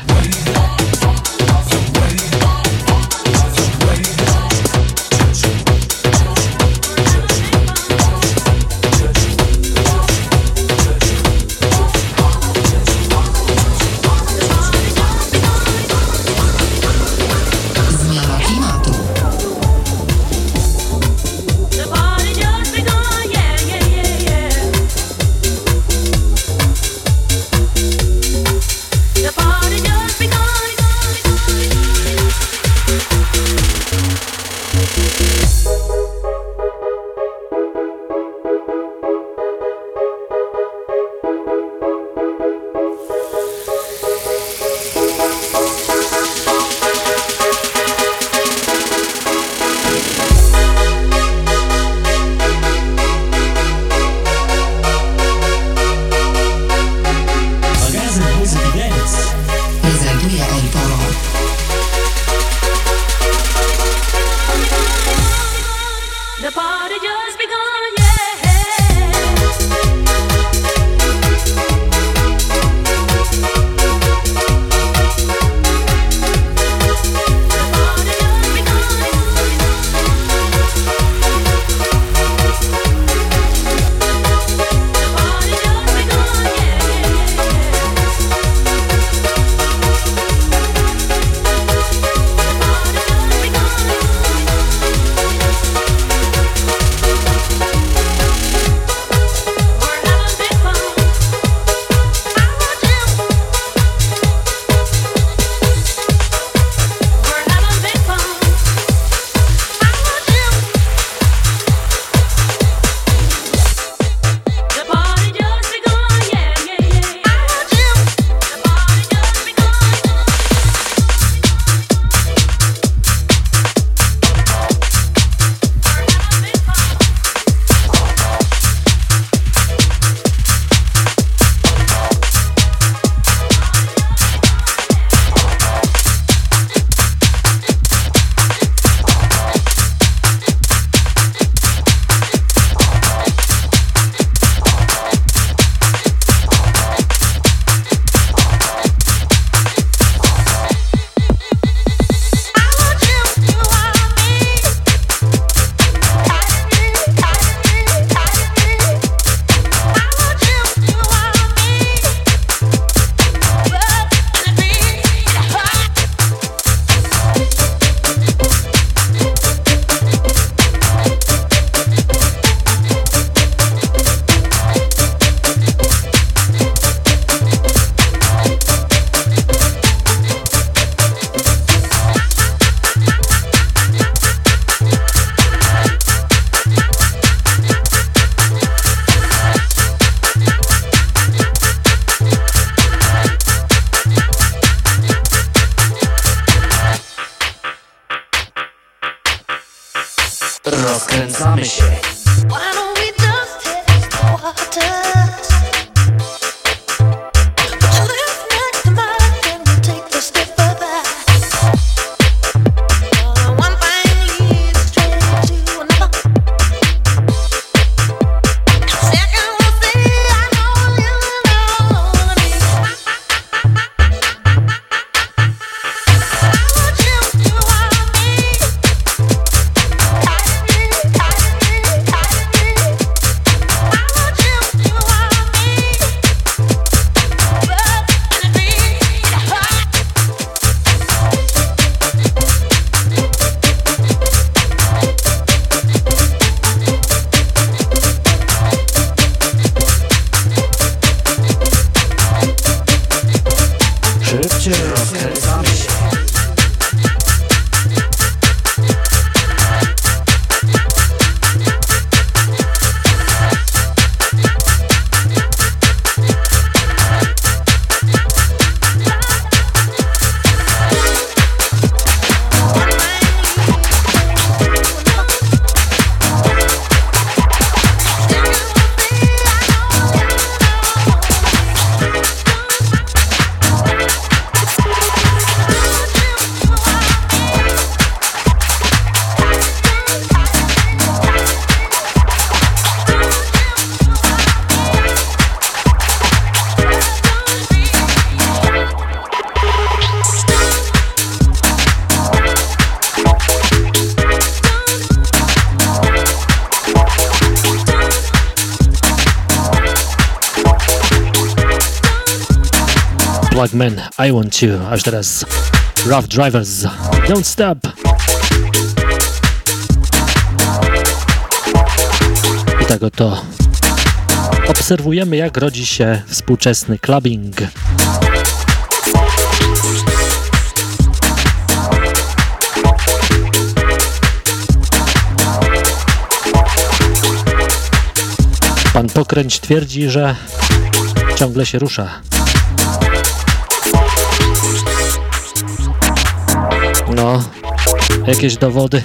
I Want You, aż teraz Rough Drivers, Don't Stop. I tak oto obserwujemy, jak rodzi się współczesny clubbing. Pan Pokręć twierdzi, że ciągle się rusza. No, jakieś dowody.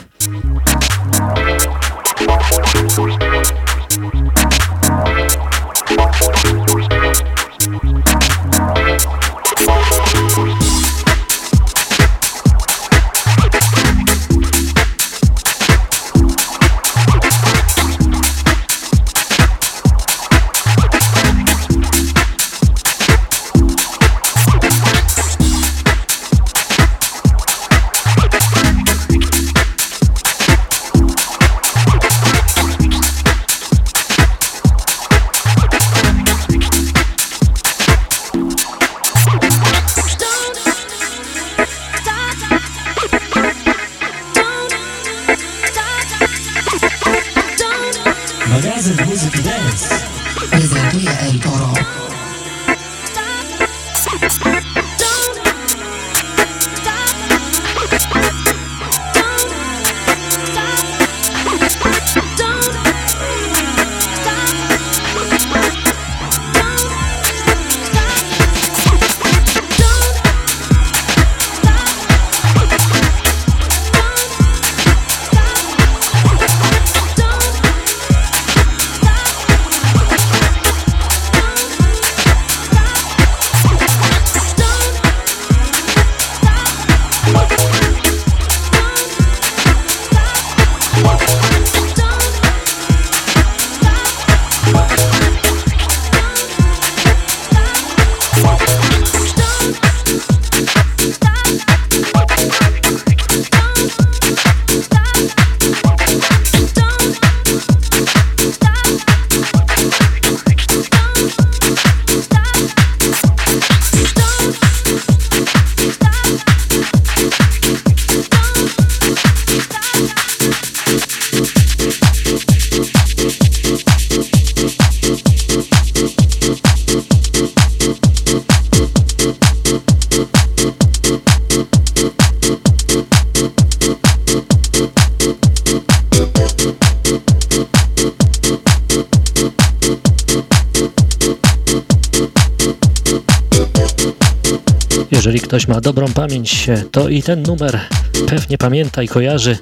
Ktoś ma dobrą pamięć, to i ten numer pewnie pamięta i kojarzy.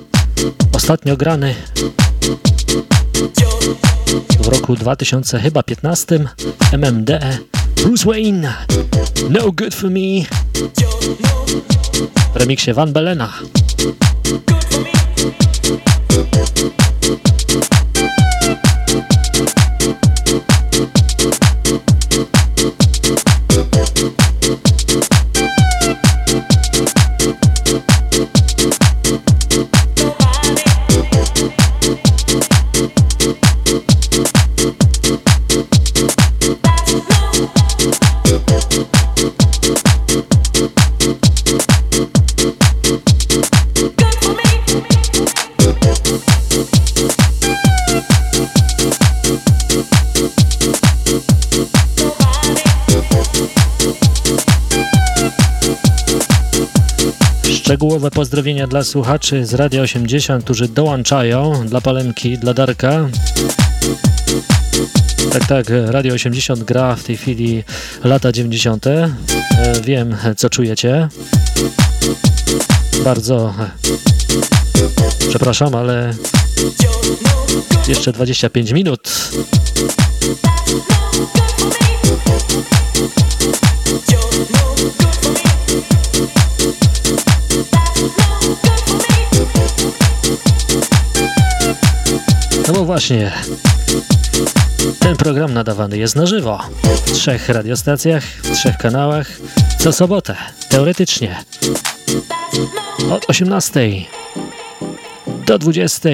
Ostatnio grany w roku 2000 chyba 15 MMD Bruce Wayne No Good For Me w remiksie Van Belena. Szczegółowe pozdrowienia dla słuchaczy z Radia 80, którzy dołączają dla Palenki, dla Darka. Tak, tak, Radio 80 gra w tej chwili lata 90. E, Wiem, co czujecie. Bardzo przepraszam, ale jeszcze 25 minut. No właśnie, ten program nadawany jest na żywo. W trzech radiostacjach, w trzech kanałach, co sobotę, teoretycznie. Od 18 do 20.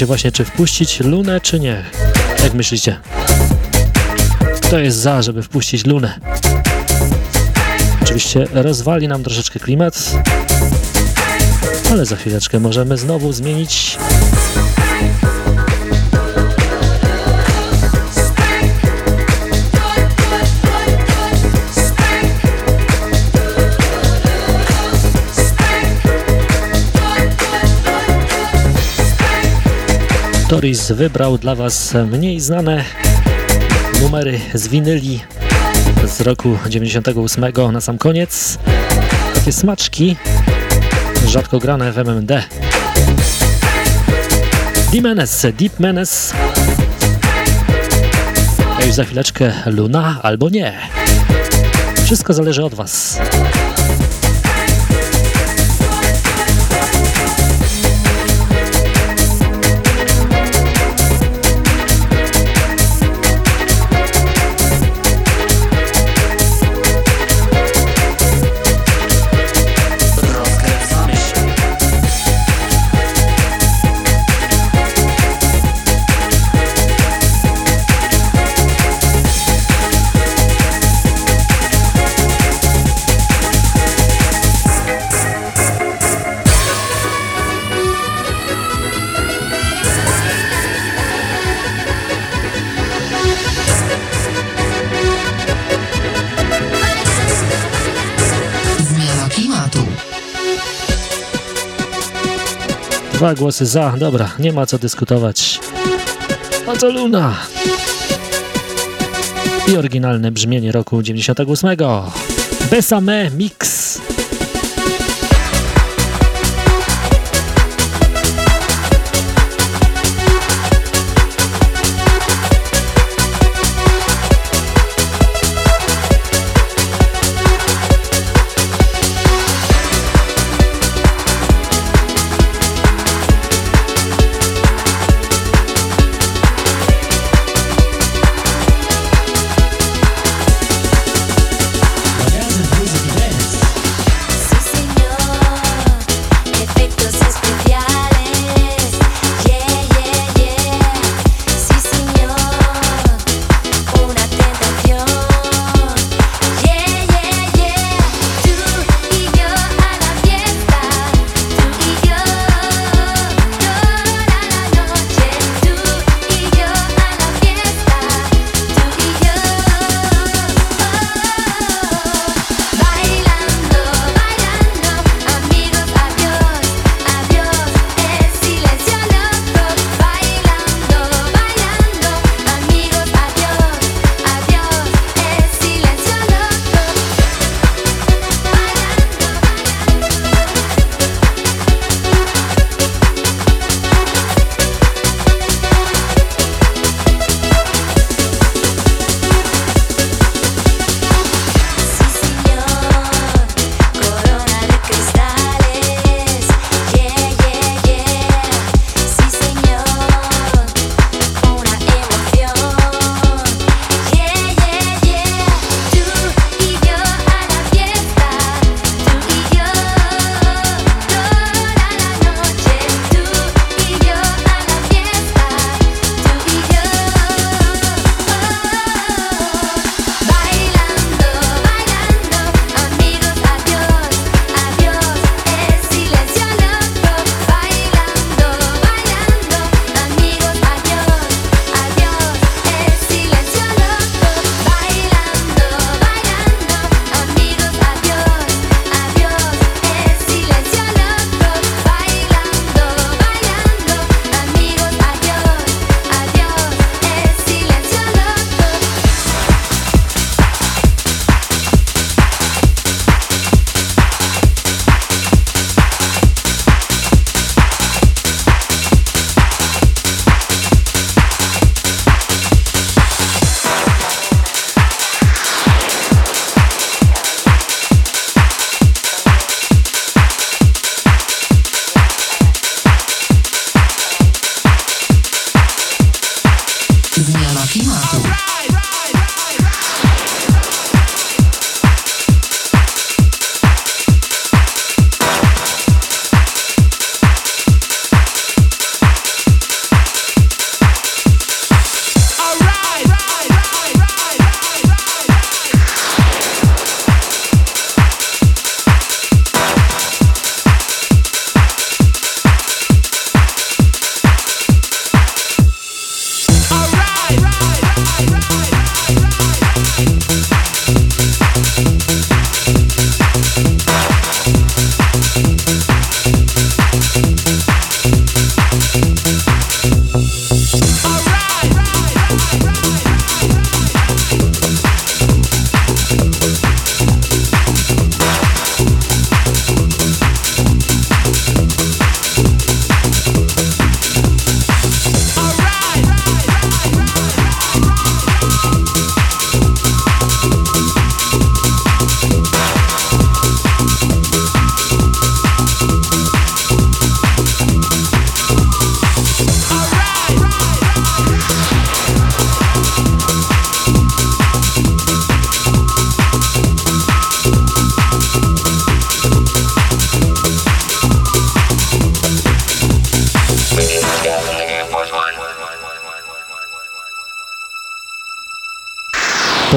się właśnie, czy wpuścić Lunę, czy nie. Jak myślicie? Kto jest za, żeby wpuścić Lunę? Oczywiście rozwali nam troszeczkę klimat, ale za chwileczkę możemy znowu zmienić Toris wybrał dla Was mniej znane numery z winyli z roku 98 na sam koniec. Takie smaczki, rzadko grane w MMD. Dimenes, Deep Menes. A już za chwileczkę Luna albo nie. Wszystko zależy od Was. Dwa głosy za, dobra, nie ma co dyskutować. A co Luna? I oryginalne brzmienie roku 98. Besame Mix.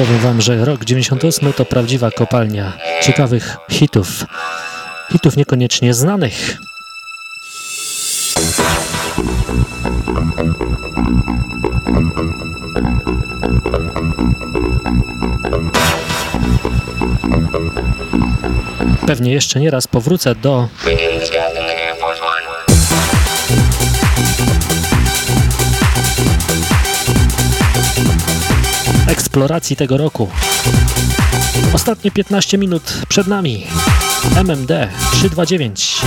Powiem wam, że rok 98 to prawdziwa kopalnia ciekawych hitów. Hitów niekoniecznie znanych. Pewnie jeszcze nie raz powrócę do eksploracji tego roku. Ostatnie 15 minut przed nami. MMD 329.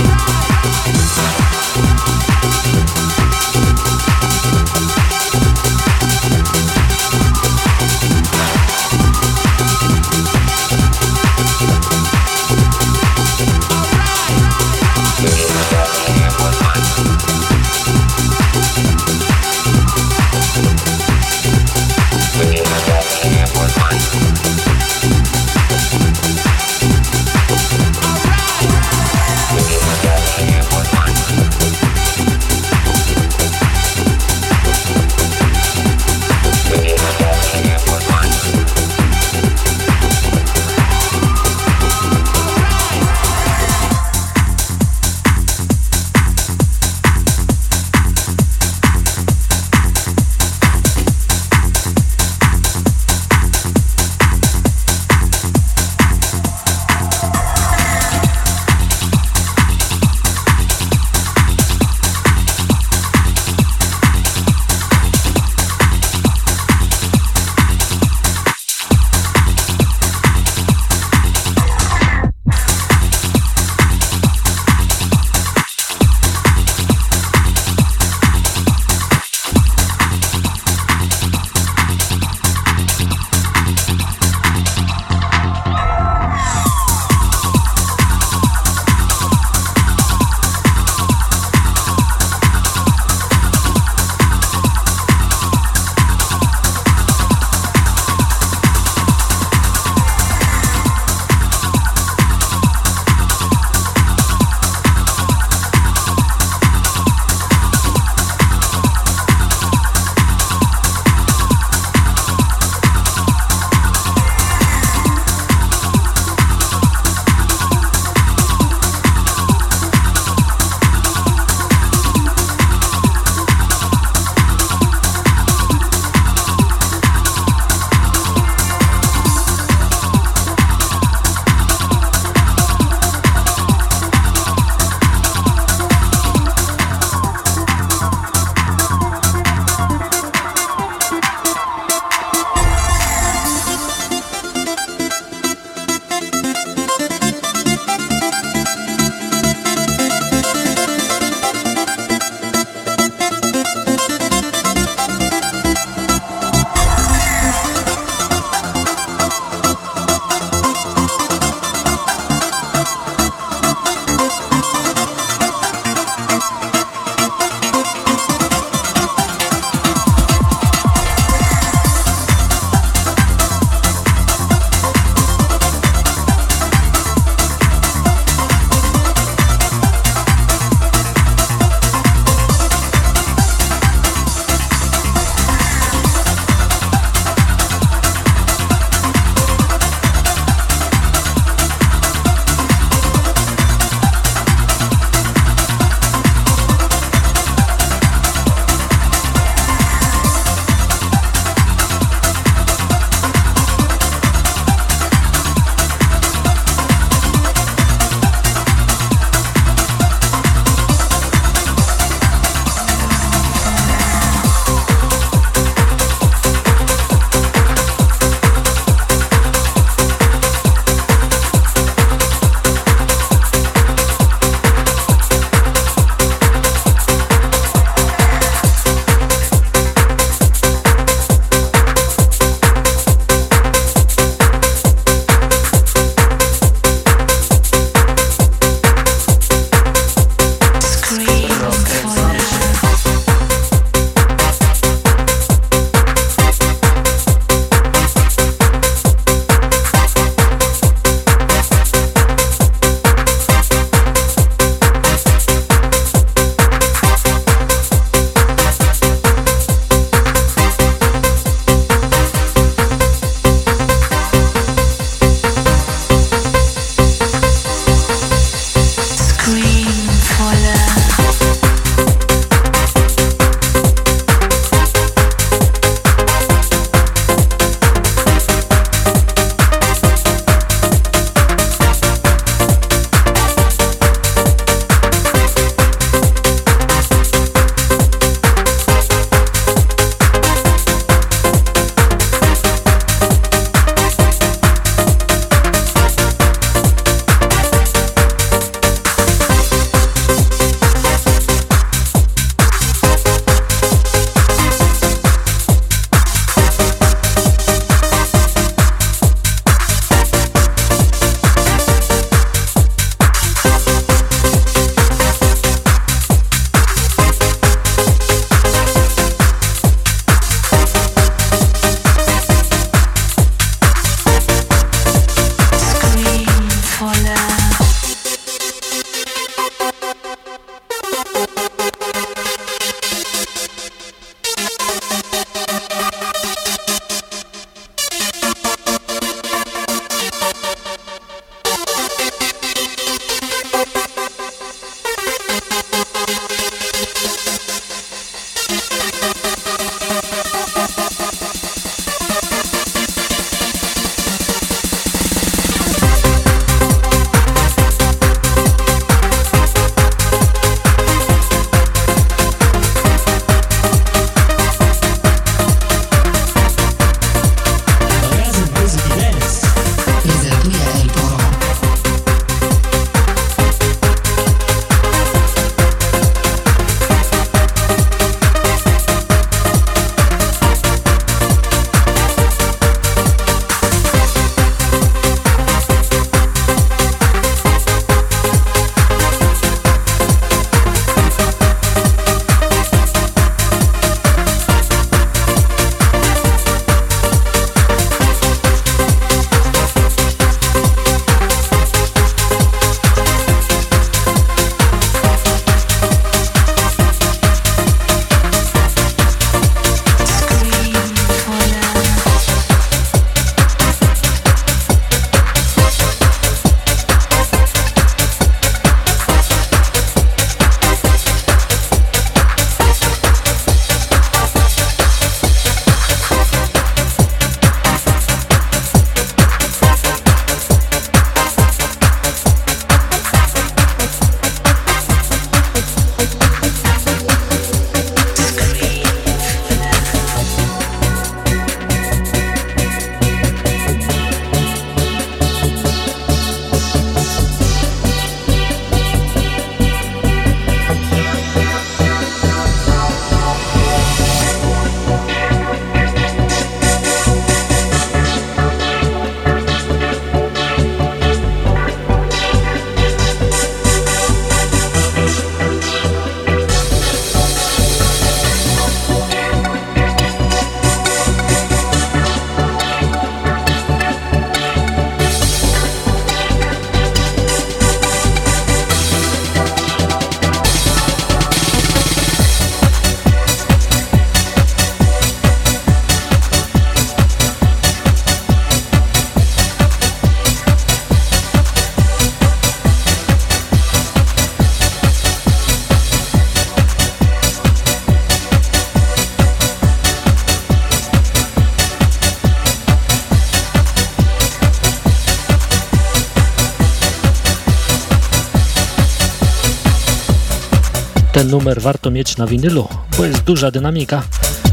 numer warto mieć na winylu, bo jest duża dynamika.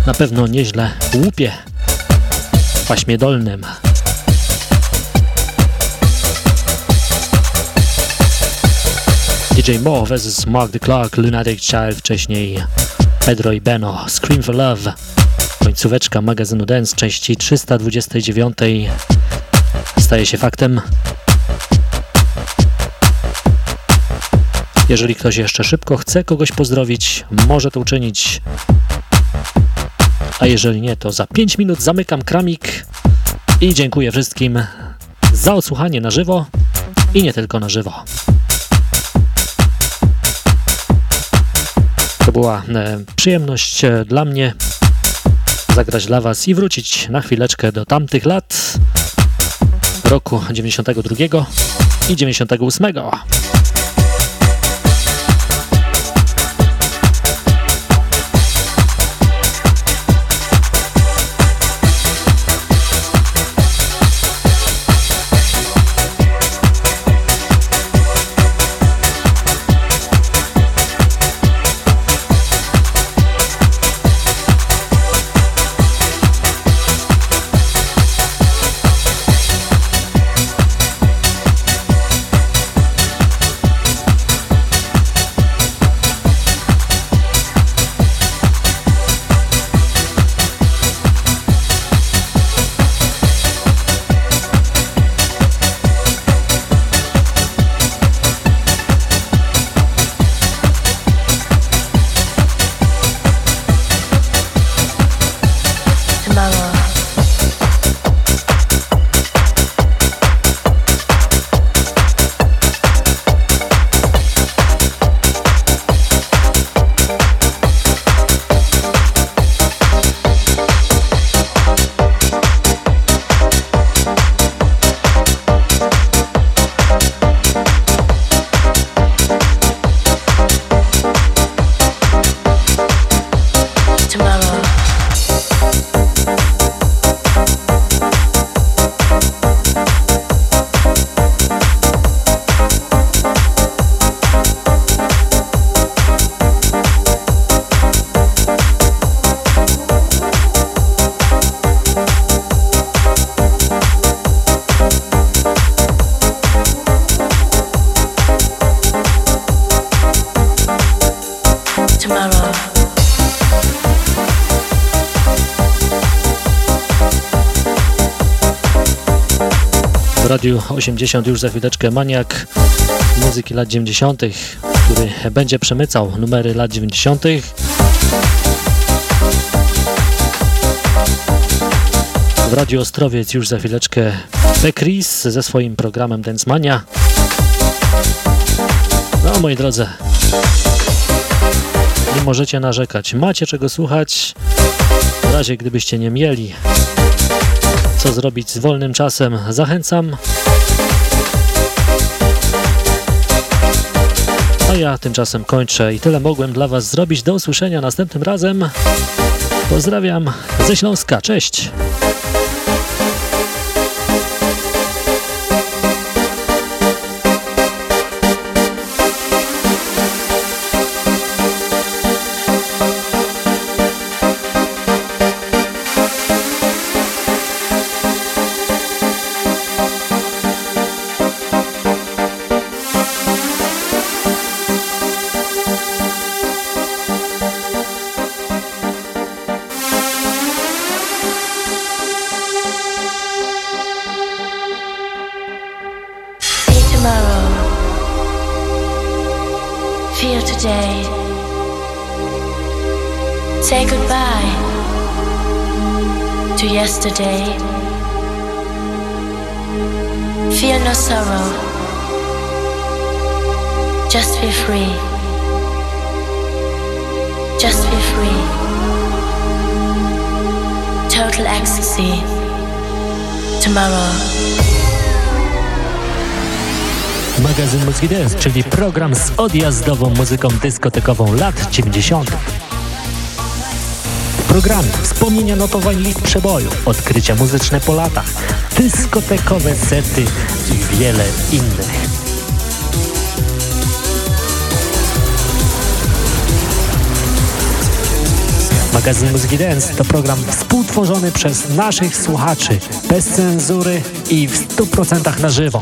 Na pewno nieźle łupie w paśmie dolnym. DJ Mo vs Mark the Clark, Lunatic Child, wcześniej Pedro i Beno, Scream for Love. Końcóweczka magazynu Dance części 329 staje się faktem. Jeżeli ktoś jeszcze szybko chce kogoś pozdrowić, może to uczynić. A jeżeli nie, to za 5 minut zamykam kramik i dziękuję wszystkim za odsłuchanie na żywo i nie tylko na żywo. To była e, przyjemność e, dla mnie zagrać dla Was i wrócić na chwileczkę do tamtych lat roku 92 i 98. Radiu 80 już za chwileczkę maniak muzyki lat 90., który będzie przemycał numery lat 90. W Radiu Ostrowiec już za chwileczkę Bekris ze swoim programem Dance Mania. No moi drodzy, nie możecie narzekać. Macie czego słuchać. W razie gdybyście nie mieli co zrobić z wolnym czasem, zachęcam. A ja tymczasem kończę i tyle mogłem dla Was zrobić. Do usłyszenia następnym razem. Pozdrawiam ze Śląska. Cześć! Magazyn Muzyki Dance, czyli program z odjazdową muzyką dyskotekową lat 90. W wspomnienia notowań list przeboju, odkrycia muzyczne po latach, dyskotekowe sety i wiele innych. Magazyn Muzyki Dance to program współtworzony przez naszych słuchaczy, bez cenzury i w 100% na żywo.